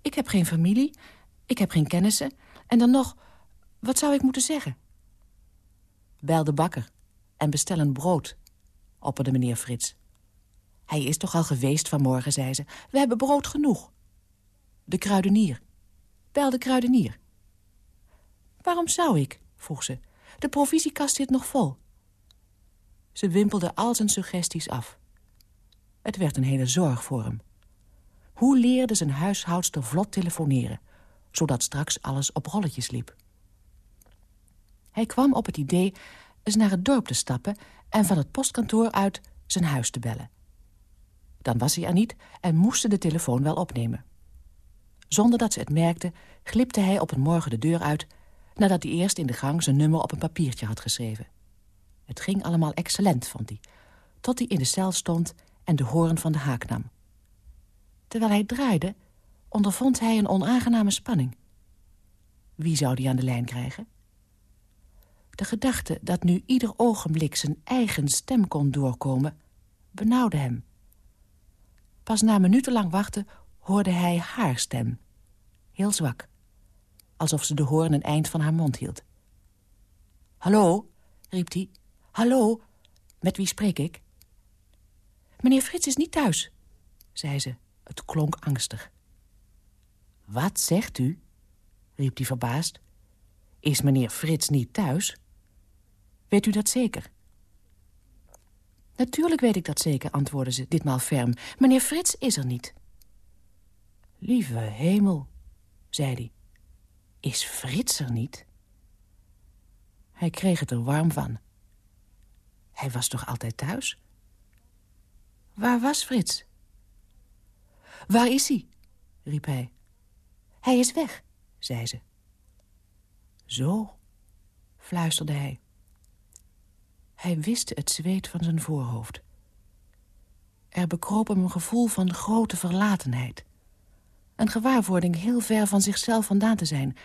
Ik heb geen familie, ik heb geen kennissen... en dan nog, wat zou ik moeten zeggen? Bel de bakker en bestel een brood, opperde meneer Frits. Hij is toch al geweest vanmorgen, zei ze. We hebben brood genoeg. De kruidenier. Bel de kruidenier. Waarom zou ik? vroeg ze. De provisiekast zit nog vol. Ze wimpelde al zijn suggesties af. Het werd een hele zorg voor hem. Hoe leerde zijn huishoudster vlot telefoneren... zodat straks alles op rolletjes liep? Hij kwam op het idee eens naar het dorp te stappen... en van het postkantoor uit zijn huis te bellen. Dan was hij er niet en moest de telefoon wel opnemen. Zonder dat ze het merkte, glipte hij op een morgen de deur uit... nadat hij eerst in de gang zijn nummer op een papiertje had geschreven. Het ging allemaal excellent, vond hij. Tot hij in de cel stond en de hoorn van de haak nam. Terwijl hij draaide, ondervond hij een onaangename spanning. Wie zou die aan de lijn krijgen? De gedachte dat nu ieder ogenblik zijn eigen stem kon doorkomen... benauwde hem. Pas na minutenlang wachten hoorde hij haar stem. Heel zwak. Alsof ze de hoorn een eind van haar mond hield. Hallo, riep hij. Hallo, met wie spreek ik? Meneer Frits is niet thuis, zei ze. Het klonk angstig. Wat zegt u? riep hij verbaasd. Is meneer Frits niet thuis? Weet u dat zeker? Natuurlijk weet ik dat zeker, antwoordde ze, ditmaal ferm. Meneer Frits is er niet. Lieve hemel, zei hij. Is Frits er niet? Hij kreeg het er warm van. Hij was toch altijd thuis? Waar was Frits? Waar is hij? riep hij. Hij is weg, zei ze. Zo, fluisterde hij. Hij wist het zweet van zijn voorhoofd. Er bekroop hem een gevoel van grote verlatenheid. Een gewaarwording heel ver van zichzelf vandaan te zijn...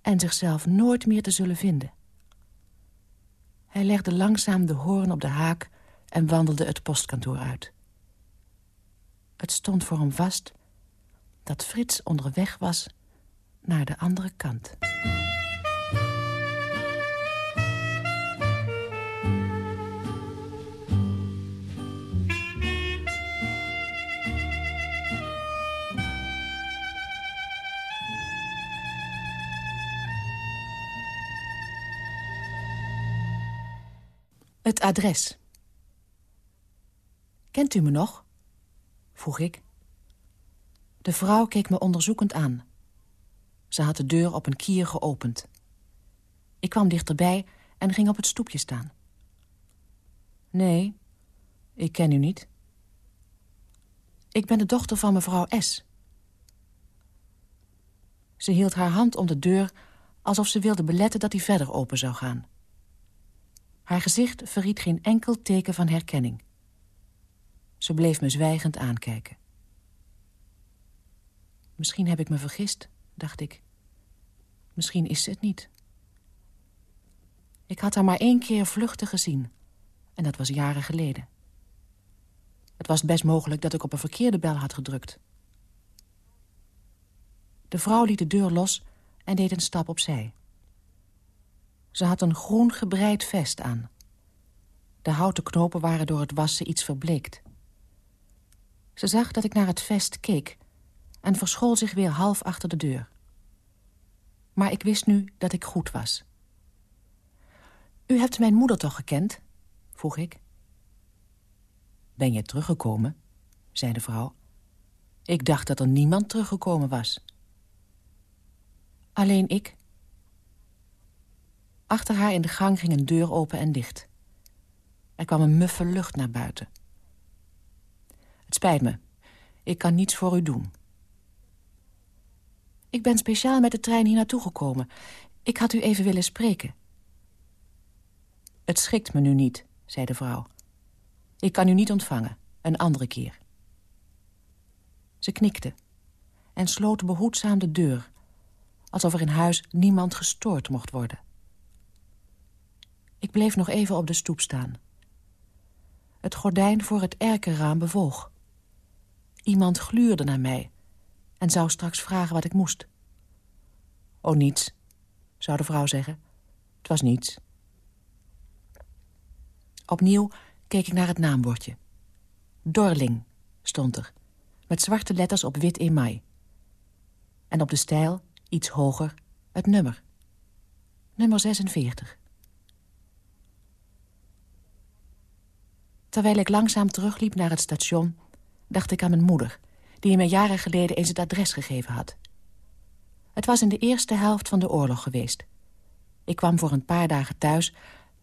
en zichzelf nooit meer te zullen vinden. Hij legde langzaam de hoorn op de haak en wandelde het postkantoor uit. Het stond voor hem vast dat Frits onderweg was naar de andere kant. Het adres. Kent u me nog? Vroeg ik. De vrouw keek me onderzoekend aan. Ze had de deur op een kier geopend. Ik kwam dichterbij en ging op het stoepje staan. Nee, ik ken u niet. Ik ben de dochter van mevrouw S. Ze hield haar hand om de deur alsof ze wilde beletten dat hij verder open zou gaan. Haar gezicht verriet geen enkel teken van herkenning. Ze bleef me zwijgend aankijken. Misschien heb ik me vergist, dacht ik. Misschien is ze het niet. Ik had haar maar één keer vluchtig gezien. En dat was jaren geleden. Het was best mogelijk dat ik op een verkeerde bel had gedrukt. De vrouw liet de deur los en deed een stap opzij. Ze had een groen gebreid vest aan. De houten knopen waren door het wassen iets verbleekt. Ze zag dat ik naar het vest keek en verschool zich weer half achter de deur. Maar ik wist nu dat ik goed was. U hebt mijn moeder toch gekend? vroeg ik. Ben je teruggekomen? zei de vrouw. Ik dacht dat er niemand teruggekomen was. Alleen ik, Achter haar in de gang ging een deur open en dicht. Er kwam een muffe lucht naar buiten. Het spijt me. Ik kan niets voor u doen. Ik ben speciaal met de trein hier naartoe gekomen. Ik had u even willen spreken. Het schikt me nu niet, zei de vrouw. Ik kan u niet ontvangen, een andere keer. Ze knikte en sloot behoedzaam de deur... alsof er in huis niemand gestoord mocht worden. Ik bleef nog even op de stoep staan. Het gordijn voor het erkerraam bewoog. Iemand gluurde naar mij en zou straks vragen wat ik moest. Oh, niets, zou de vrouw zeggen. Het was niets. Opnieuw keek ik naar het naambordje. Dorling stond er, met zwarte letters op wit emaai. En op de stijl, iets hoger, het nummer. Nummer 46. Terwijl ik langzaam terugliep naar het station... dacht ik aan mijn moeder, die me jaren geleden eens het adres gegeven had. Het was in de eerste helft van de oorlog geweest. Ik kwam voor een paar dagen thuis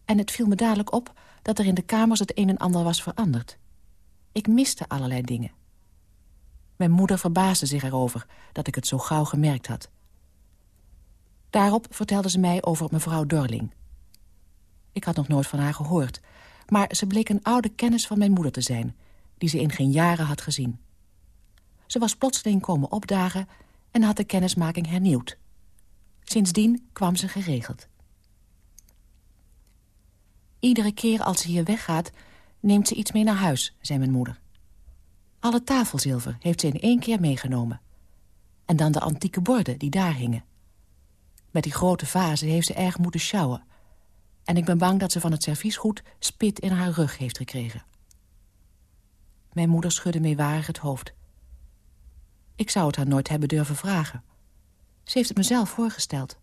en het viel me dadelijk op... dat er in de kamers het een en ander was veranderd. Ik miste allerlei dingen. Mijn moeder verbaasde zich erover dat ik het zo gauw gemerkt had. Daarop vertelde ze mij over mevrouw Dorling. Ik had nog nooit van haar gehoord... maar ze bleek een oude kennis van mijn moeder te zijn... die ze in geen jaren had gezien. Ze was plotseling komen opdagen en had de kennismaking hernieuwd. Sindsdien kwam ze geregeld. Iedere keer als ze hier weggaat, neemt ze iets mee naar huis, zei mijn moeder. Alle tafelzilver heeft ze in één keer meegenomen. En dan de antieke borden die daar hingen. Met die grote vazen heeft ze erg moeten sjouwen. En ik ben bang dat ze van het serviesgoed spit in haar rug heeft gekregen. Mijn moeder schudde meewarig het hoofd. Ik zou het haar nooit hebben durven vragen. Ze heeft het mezelf voorgesteld.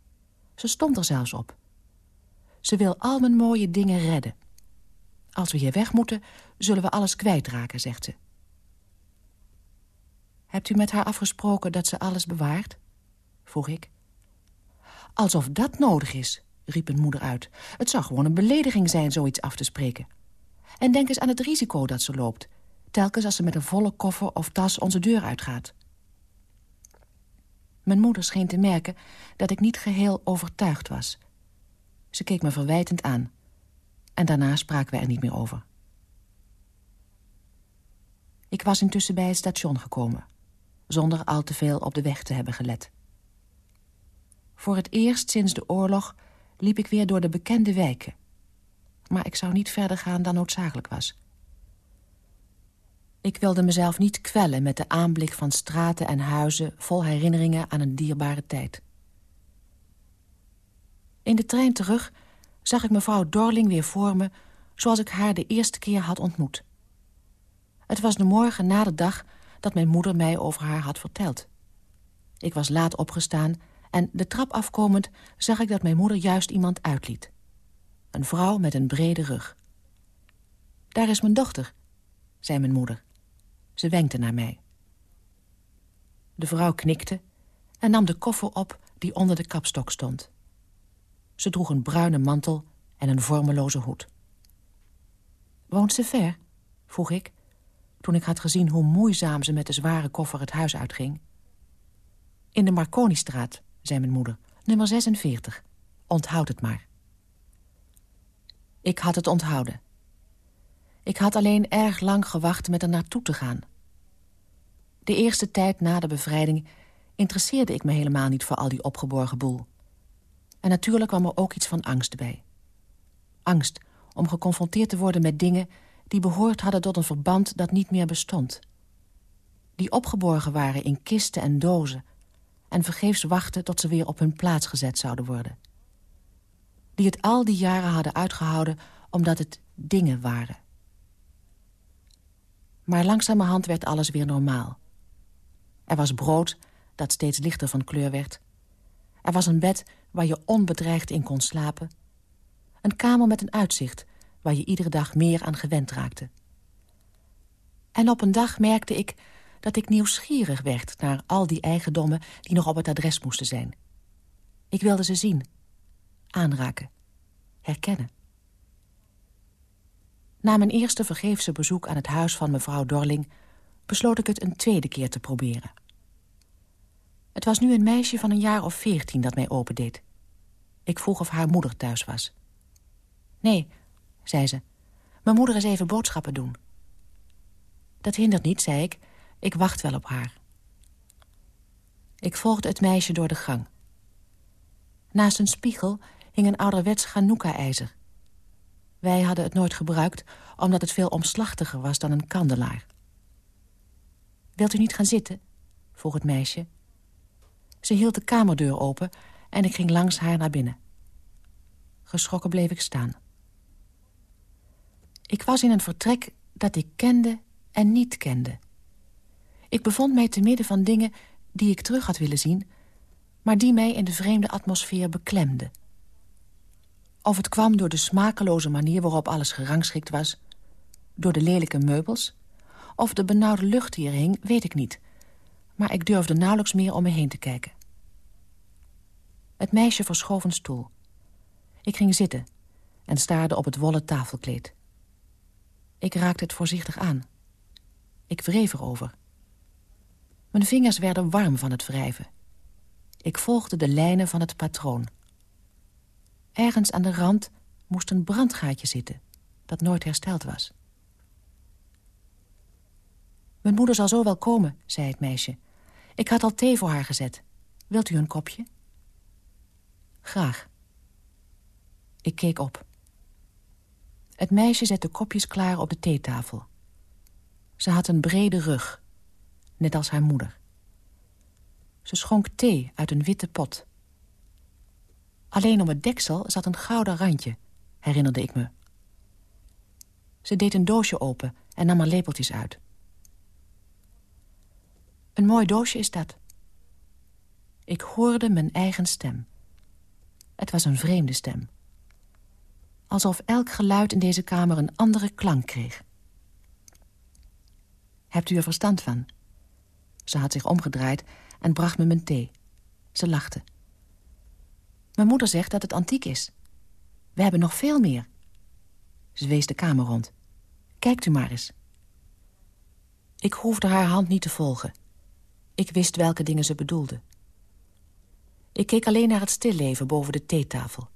Ze stond er zelfs op. Ze wil al mijn mooie dingen redden. Als we hier weg moeten, zullen we alles kwijtraken, zegt ze. Hebt u met haar afgesproken dat ze alles bewaart? vroeg ik. Alsof dat nodig is, riep een moeder uit. Het zou gewoon een belediging zijn zoiets af te spreken. En denk eens aan het risico dat ze loopt. Telkens als ze met een volle koffer of tas onze deur uitgaat. Mijn moeder scheen te merken dat ik niet geheel overtuigd was. Ze keek me verwijtend aan. En daarna spraken we er niet meer over. Ik was intussen bij het station gekomen zonder al te veel op de weg te hebben gelet. Voor het eerst sinds de oorlog liep ik weer door de bekende wijken. Maar ik zou niet verder gaan dan noodzakelijk was. Ik wilde mezelf niet kwellen met de aanblik van straten en huizen... vol herinneringen aan een dierbare tijd. In de trein terug zag ik mevrouw Dorling weer voor me... zoals ik haar de eerste keer had ontmoet. Het was de morgen na de dag dat mijn moeder mij over haar had verteld. Ik was laat opgestaan en de trap afkomend zag ik dat mijn moeder juist iemand uitliet. Een vrouw met een brede rug. Daar is mijn dochter, zei mijn moeder. Ze wenkte naar mij. De vrouw knikte en nam de koffer op die onder de kapstok stond. Ze droeg een bruine mantel en een vormeloze hoed. Woont ze ver? vroeg ik, toen ik had gezien hoe moeizaam ze met de zware koffer het huis uitging. In de Marconistraat, zei mijn moeder, nummer 46. Onthoud het maar. Ik had het onthouden. Ik had alleen erg lang gewacht met er naartoe te gaan. De eerste tijd na de bevrijding interesseerde ik me helemaal niet voor al die opgeborgen boel. En natuurlijk kwam er ook iets van angst bij. Angst om geconfronteerd te worden met dingen die behoord hadden tot een verband dat niet meer bestond. Die opgeborgen waren in kisten en dozen... en vergeefs wachten tot ze weer op hun plaats gezet zouden worden. Die het al die jaren hadden uitgehouden omdat het dingen waren. Maar langzamerhand werd alles weer normaal. Er was brood dat steeds lichter van kleur werd. Er was een bed waar je onbedreigd in kon slapen. Een kamer met een uitzicht waar je iedere dag meer aan gewend raakte. En op een dag merkte ik dat ik nieuwsgierig werd... naar al die eigendommen die nog op het adres moesten zijn. Ik wilde ze zien, aanraken, herkennen. Na mijn eerste vergeefse bezoek aan het huis van mevrouw Dorling... besloot ik het een tweede keer te proberen. Het was nu een meisje van een jaar of veertien dat mij opendeed. Ik vroeg of haar moeder thuis was. Nee, zei ze. Mijn moeder is even boodschappen doen. Dat hindert niet, zei ik. Ik wacht wel op haar. Ik volgde het meisje door de gang. Naast een spiegel hing een ouderwets Hanukkah-ijzer. Wij hadden het nooit gebruikt, omdat het veel omslachtiger was dan een kandelaar. Wilt u niet gaan zitten? vroeg het meisje. Ze hield de kamerdeur open en ik ging langs haar naar binnen. Geschrokken bleef ik staan. Ik was in een vertrek dat ik kende en niet kende. Ik bevond mij te midden van dingen die ik terug had willen zien... maar die mij in de vreemde atmosfeer beklemden. Of het kwam door de smakeloze manier waarop alles gerangschikt was... door de lelijke meubels... of de benauwde lucht die er hing, weet ik niet. Maar ik durfde nauwelijks meer om me heen te kijken. Het meisje verschoof een stoel. Ik ging zitten en staarde op het wollen tafelkleed. Ik raakte het voorzichtig aan. Ik wreef erover. Mijn vingers werden warm van het wrijven. Ik volgde de lijnen van het patroon. Ergens aan de rand moest een brandgaatje zitten... dat nooit hersteld was. Mijn moeder zal zo wel komen, zei het meisje. Ik had al thee voor haar gezet. Wilt u een kopje? Graag. Ik keek op. Het meisje zette kopjes klaar op de theetafel. Ze had een brede rug, net als haar moeder. Ze schonk thee uit een witte pot. Alleen om het deksel zat een gouden randje, herinnerde ik me. Ze deed een doosje open en nam er lepeltjes uit. Een mooi doosje is dat. Ik hoorde mijn eigen stem. Het was een vreemde stem. Alsof elk geluid in deze kamer een andere klank kreeg. Hebt u er verstand van? Ze had zich omgedraaid en bracht me mijn thee. Ze lachte. Mijn moeder zegt dat het antiek is. We hebben nog veel meer. Ze wees de kamer rond. Kijkt u maar eens. Ik hoefde haar hand niet te volgen. Ik wist welke dingen ze bedoelde. Ik keek alleen naar het stilleven boven de theetafel.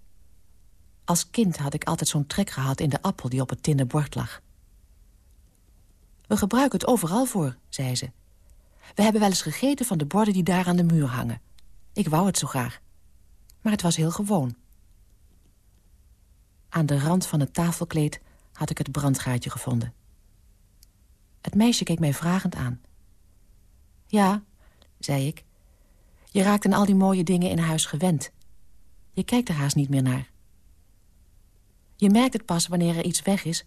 Als kind had ik altijd zo'n trek gehad in de appel die op het tinnen bord lag. We gebruiken het overal voor, zei ze. We hebben wel eens gegeten van de borden die daar aan de muur hangen. Ik wou het zo graag. Maar het was heel gewoon. Aan de rand van het tafelkleed had ik het brandgaatje gevonden. Het meisje keek mij vragend aan. Ja, zei ik. Je raakt aan al die mooie dingen in huis gewend. Je kijkt er haast niet meer naar. Je merkt het pas wanneer er iets weg is...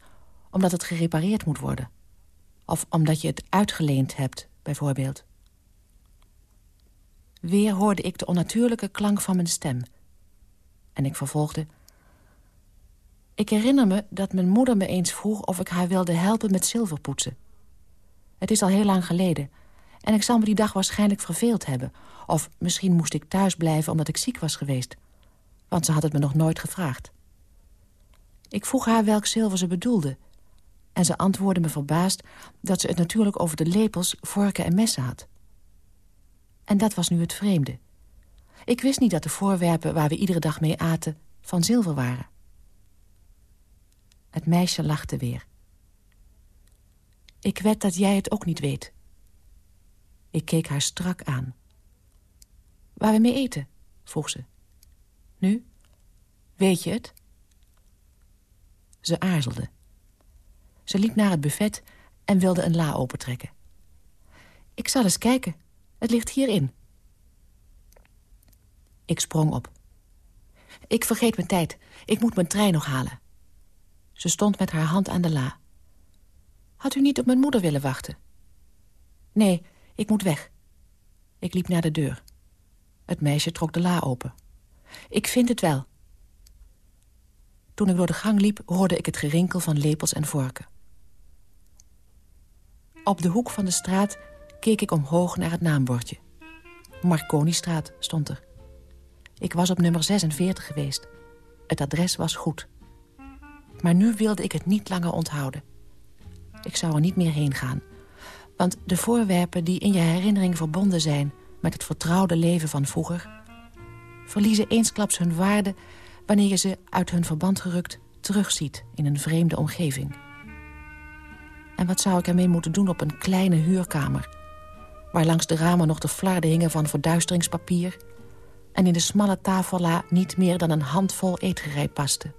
omdat het gerepareerd moet worden. Of omdat je het uitgeleend hebt, bijvoorbeeld. Weer hoorde ik de onnatuurlijke klank van mijn stem. En ik vervolgde... Ik herinner me dat mijn moeder me eens vroeg of ik haar wilde helpen met zilverpoetsen. Het is al heel lang geleden. En ik zal me die dag waarschijnlijk verveeld hebben. Of misschien moest ik thuis blijven omdat ik ziek was geweest. Want ze had het me nog nooit gevraagd. Ik vroeg haar welk zilver ze bedoelde. En ze antwoordde me verbaasd dat ze het natuurlijk over de lepels, vorken en messen had. En dat was nu het vreemde. Ik wist niet dat de voorwerpen waar we iedere dag mee aten van zilver waren. Het meisje lachte weer. Ik wed dat jij het ook niet weet. Ik keek haar strak aan. Waar we mee eten? vroeg ze. Nu? Weet je het? Ze aarzelde. Ze liep naar het buffet en wilde een la opentrekken. Ik zal eens kijken. Het ligt hierin. Ik sprong op. Ik vergeet mijn tijd. Ik moet mijn trein nog halen. Ze stond met haar hand aan de la. Had u niet op mijn moeder willen wachten? Nee, ik moet weg. Ik liep naar de deur. Het meisje trok de la open. Ik vind het wel. Toen ik door de gang liep, hoorde ik het gerinkel van lepels en vorken. Op de hoek van de straat keek ik omhoog naar het naambordje. Marconistraat stond er. Ik was op nummer 46 geweest. Het adres was goed. Maar nu wilde ik het niet langer onthouden. Ik zou er niet meer heen gaan. Want de voorwerpen die in je herinnering verbonden zijn... met het vertrouwde leven van vroeger... verliezen eensklaps hun waarde... wanneer je ze uit hun verband gerukt terugziet in een vreemde omgeving. En wat zou ik ermee moeten doen op een kleine huurkamer... waar langs de ramen nog de flarden hingen van verduisteringspapier... en in de smalle tafella niet meer dan een handvol eetgerei paste.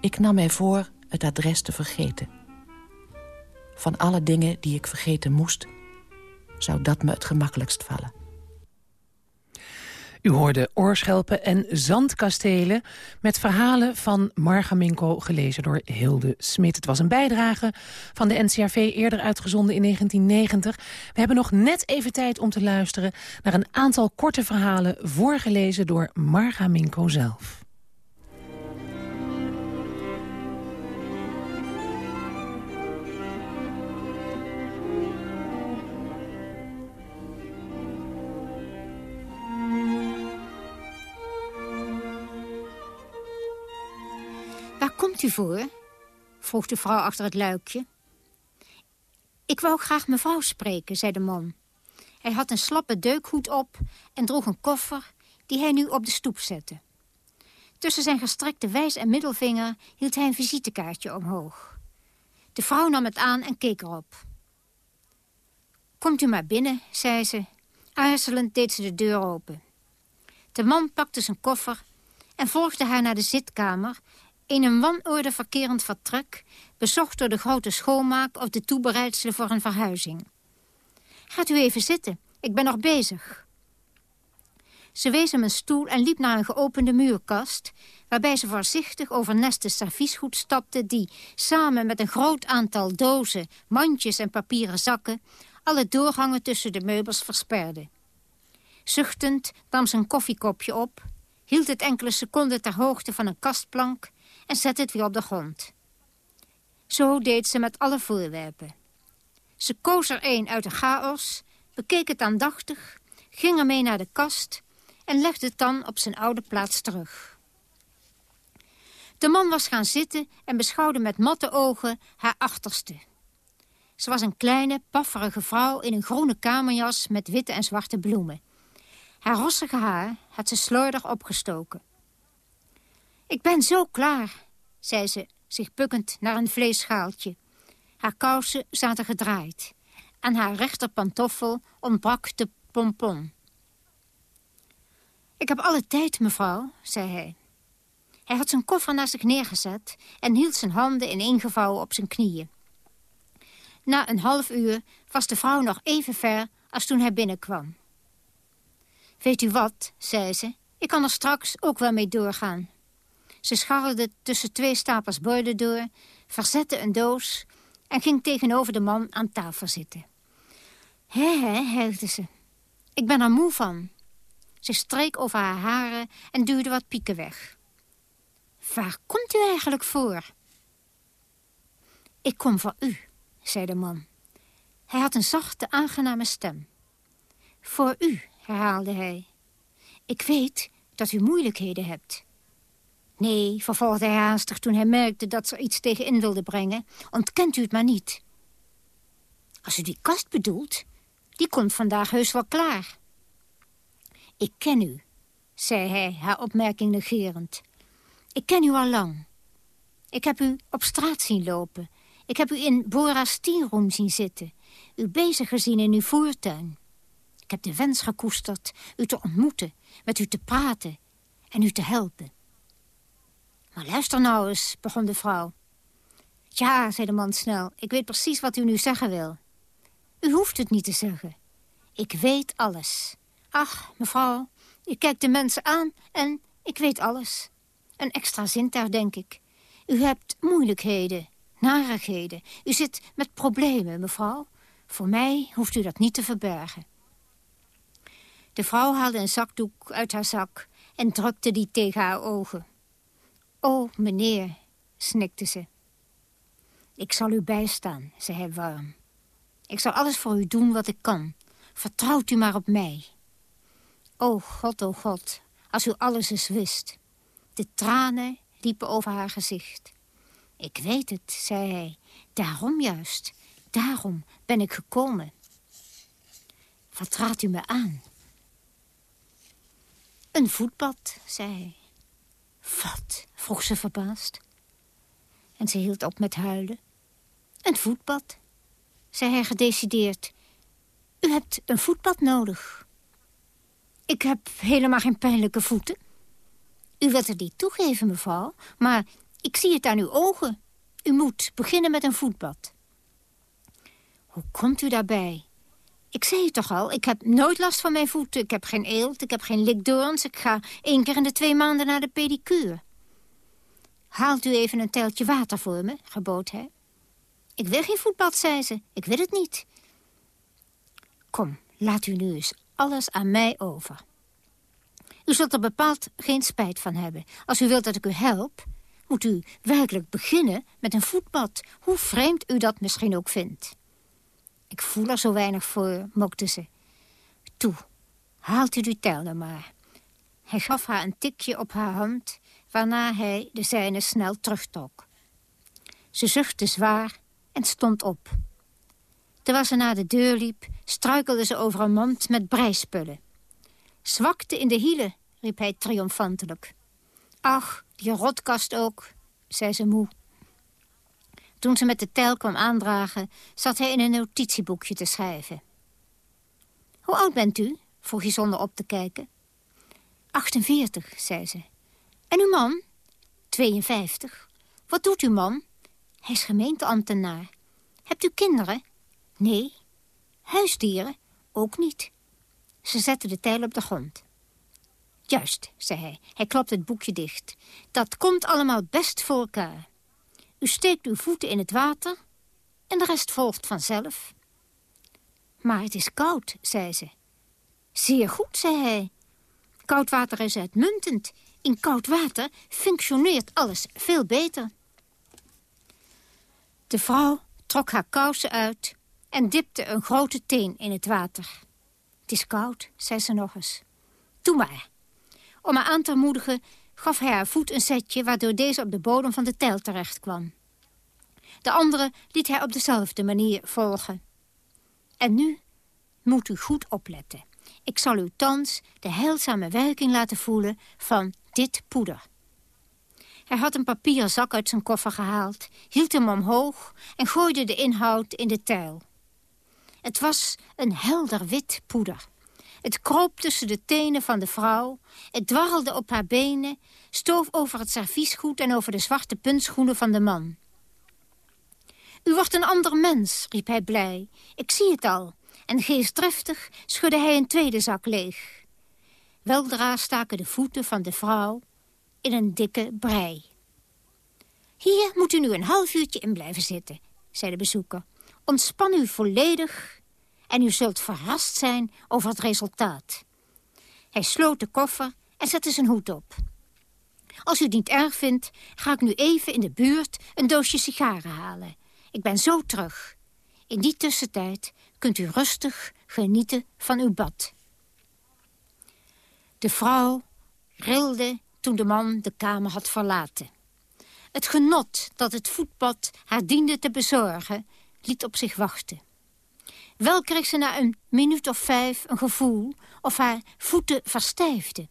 Ik nam mij voor het adres te vergeten. Van alle dingen die ik vergeten moest, zou dat me het gemakkelijkst vallen. U hoorde oorschelpen en zandkastelen met verhalen van Margaminko gelezen door Hilde Smit. Het was een bijdrage van de NCRV eerder uitgezonden in 1990. We hebben nog net even tijd om te luisteren naar een aantal korte verhalen voorgelezen door Margaminko zelf. Voor? vroeg de vrouw achter het luikje. Ik wou graag mevrouw spreken, zei de man. Hij had een slappe deukhoed op en droeg een koffer die hij nu op de stoep zette. Tussen zijn gestrekte wijs- en middelvinger hield hij een visitekaartje omhoog. De vrouw nam het aan en keek erop. Komt u maar binnen, zei ze. Aarzelend deed ze de deur open. De man pakte zijn koffer en volgde haar naar de zitkamer... In een wanorde verkerend vertrek, bezocht door de grote schoonmaak of de toebereidselen voor een verhuizing. Gaat u even zitten, ik ben nog bezig. Ze wees hem een stoel en liep naar een geopende muurkast... waarbij ze voorzichtig over nesten serviesgoed stapte... die, samen met een groot aantal dozen, mandjes en papieren zakken... alle doorgangen tussen de meubels versperde. Zuchtend nam ze een koffiekopje op... hield het enkele seconden ter hoogte van een kastplank en zette het weer op de grond. Zo deed ze met alle voorwerpen. Ze koos er een uit de chaos, bekeek het aandachtig, ging ermee naar de kast en legde het dan op zijn oude plaats terug. De man was gaan zitten en beschouwde met matte ogen haar achterste. Ze was een kleine, pafferige vrouw in een groene kamerjas met witte en zwarte bloemen. Haar rossige haar had ze slordig opgestoken. Ik ben zo klaar, zei ze, zich bukkend naar een vleesschaaltje. Haar kousen zaten gedraaid. Aan haar rechterpantoffel ontbrak de pompon. Ik heb alle tijd, mevrouw, zei hij. Hij had zijn koffer naast zich neergezet... en hield zijn handen ineengevouwen op zijn knieën. Na een half uur was de vrouw nog even ver als toen hij binnenkwam. Weet u wat, zei ze, ik kan er straks ook wel mee doorgaan. Ze scharrelde tussen twee stapels borden door, verzette een doos... en ging tegenover de man aan tafel zitten. Hé, hé, huilde ze. Ik ben er moe van. Ze streek over haar haren en duwde wat pieken weg. Waar komt u eigenlijk voor? Ik kom voor u, zei de man. Hij had een zachte, aangename stem. Voor u, herhaalde hij. Ik weet dat u moeilijkheden hebt. Nee, vervolgde hij haastig toen hij merkte dat ze er iets tegen in wilde brengen. Ontkent u het maar niet. Als u die kast bedoelt, die komt vandaag heus wel klaar. Ik ken u, zei hij, haar opmerking negerend. Ik ken u al lang. Ik heb u op straat zien lopen. Ik heb u in Bora's teamroom zien zitten. U bezig gezien in uw voertuin. Ik heb de wens gekoesterd u te ontmoeten, met u te praten en u te helpen. Maar luister nou eens, begon de vrouw. Ja, zei de man snel, ik weet precies wat u nu zeggen wil. U hoeft het niet te zeggen. Ik weet alles. Ach, mevrouw, ik kijk de mensen aan en ik weet alles. Een extra zintuig, denk ik. U hebt moeilijkheden, narigheden. U zit met problemen, mevrouw. Voor mij hoeft u dat niet te verbergen. De vrouw haalde een zakdoek uit haar zak en drukte die tegen haar ogen. Oh, meneer, snikte ze. Ik zal u bijstaan, zei hij warm. Ik zal alles voor u doen wat ik kan. Vertrouwt u maar op mij. O God, o God, als u alles eens wist. De tranen liepen over haar gezicht. Ik weet het, zei hij. Daarom juist. Daarom ben ik gekomen. Wat raadt u me aan? Een voetbad, zei hij. Wat? vroeg ze verbaasd. En ze hield op met huilen. Een voetbad, zei hij gedecideerd. U hebt een voetbad nodig. Ik heb helemaal geen pijnlijke voeten. U wilt het niet toegeven, mevrouw, maar ik zie het aan uw ogen. U moet beginnen met een voetbad. Hoe komt u daarbij? Ik zei het toch al, ik heb nooit last van mijn voeten. Ik heb geen eelt, ik heb geen likdoorns. Ik ga één keer in de twee maanden naar de pedicure. Haalt u even een teltje water voor me, gebood hij. Ik wil geen voetbad, zei ze. Ik wil het niet. Kom, laat u nu eens alles aan mij over. U zult er bepaald geen spijt van hebben. Als u wilt dat ik u help, moet u werkelijk beginnen met een voetbad. Hoe vreemd u dat misschien ook vindt. Ik voel er zo weinig voor, mokte ze. Toe, haalt u die dan maar. Hij gaf haar een tikje op haar hand, waarna hij de zijne snel terugtrok. Ze zuchtte zwaar en stond op. Terwijl ze naar de deur liep, struikelde ze over een mand met breispullen. Zwakte in de hielen, riep hij triomfantelijk. Ach, die rotkast ook, zei ze moe. Toen ze met de tel kwam aandragen, zat hij in een notitieboekje te schrijven. Hoe oud bent u? vroeg hij zonder op te kijken. 48, zei ze. En uw man? 52. Wat doet uw man? Hij is gemeenteambtenaar. Hebt u kinderen? Nee. Huisdieren? Ook niet. Ze zette de tijl op de grond. Juist, zei hij. Hij klapte het boekje dicht. Dat komt allemaal best voor elkaar. U steekt uw voeten in het water en de rest volgt vanzelf. Maar het is koud, zei ze. Zeer goed, zei hij. Koud water is uitmuntend. In koud water functioneert alles veel beter. De vrouw trok haar kousen uit en dipte een grote teen in het water. Het is koud, zei ze nog eens. Doe maar. Om haar aan te moedigen gaf hij haar voet een setje... waardoor deze op de bodem van de tijl terecht kwam. De andere liet hij op dezelfde manier volgen. En nu moet u goed opletten. Ik zal u thans de heilzame werking laten voelen van dit poeder. Hij had een papieren zak uit zijn koffer gehaald, hield hem omhoog en gooide de inhoud in de tuil. Het was een helder wit poeder. Het kroop tussen de tenen van de vrouw, het dwarrelde op haar benen, stoof over het serviesgoed en over de zwarte puntschoenen van de man. U wordt een ander mens, riep hij blij. Ik zie het al. En geestdriftig schudde hij een tweede zak leeg. Weldra staken de voeten van de vrouw in een dikke brei. Hier moet u nu een half uurtje in blijven zitten, zei de bezoeker. Ontspan u volledig en u zult verrast zijn over het resultaat. Hij sloot de koffer en zette zijn hoed op. Als u het niet erg vindt, ga ik nu even in de buurt een doosje sigaren halen. Ik ben zo terug. In die tussentijd kunt u rustig genieten van uw bad. De vrouw rilde toen de man de kamer had verlaten. Het genot dat het voetbad haar diende te bezorgen, liet op zich wachten. Wel kreeg ze na een minuut of vijf een gevoel of haar voeten verstijfden.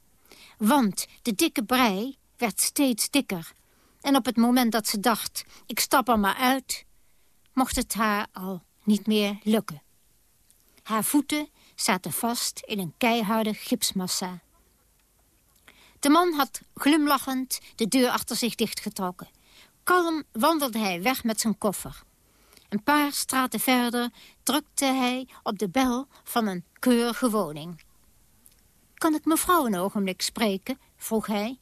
Want de dikke brei werd steeds dikker. En op het moment dat ze dacht, ik stap er maar uit... mocht het haar al niet meer lukken. Haar voeten zaten vast in een keiharde gipsmassa. De man had glimlachend de deur achter zich dichtgetrokken. Kalm wandelde hij weg met zijn koffer. Een paar straten verder drukte hij op de bel van een keurige woning. Kan ik mevrouw een ogenblik spreken? vroeg hij.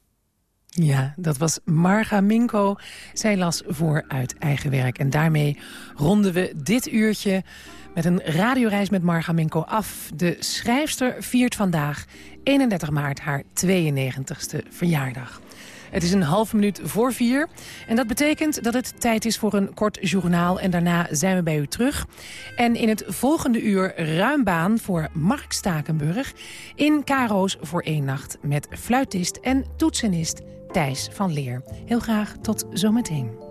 Ja, dat was Marga Minko. Zij las voor uit eigen werk. En daarmee ronden we dit uurtje met een radioreis met Marga Minko af. De schrijfster viert vandaag, 31 maart, haar 92e verjaardag. Het is een half minuut voor vier. En dat betekent dat het tijd is voor een kort journaal. En daarna zijn we bij u terug. En in het volgende uur ruim baan voor Mark Stakenburg... in Karo's voor één nacht met fluitist en toetsenist Thijs van Leer. Heel graag tot zometeen.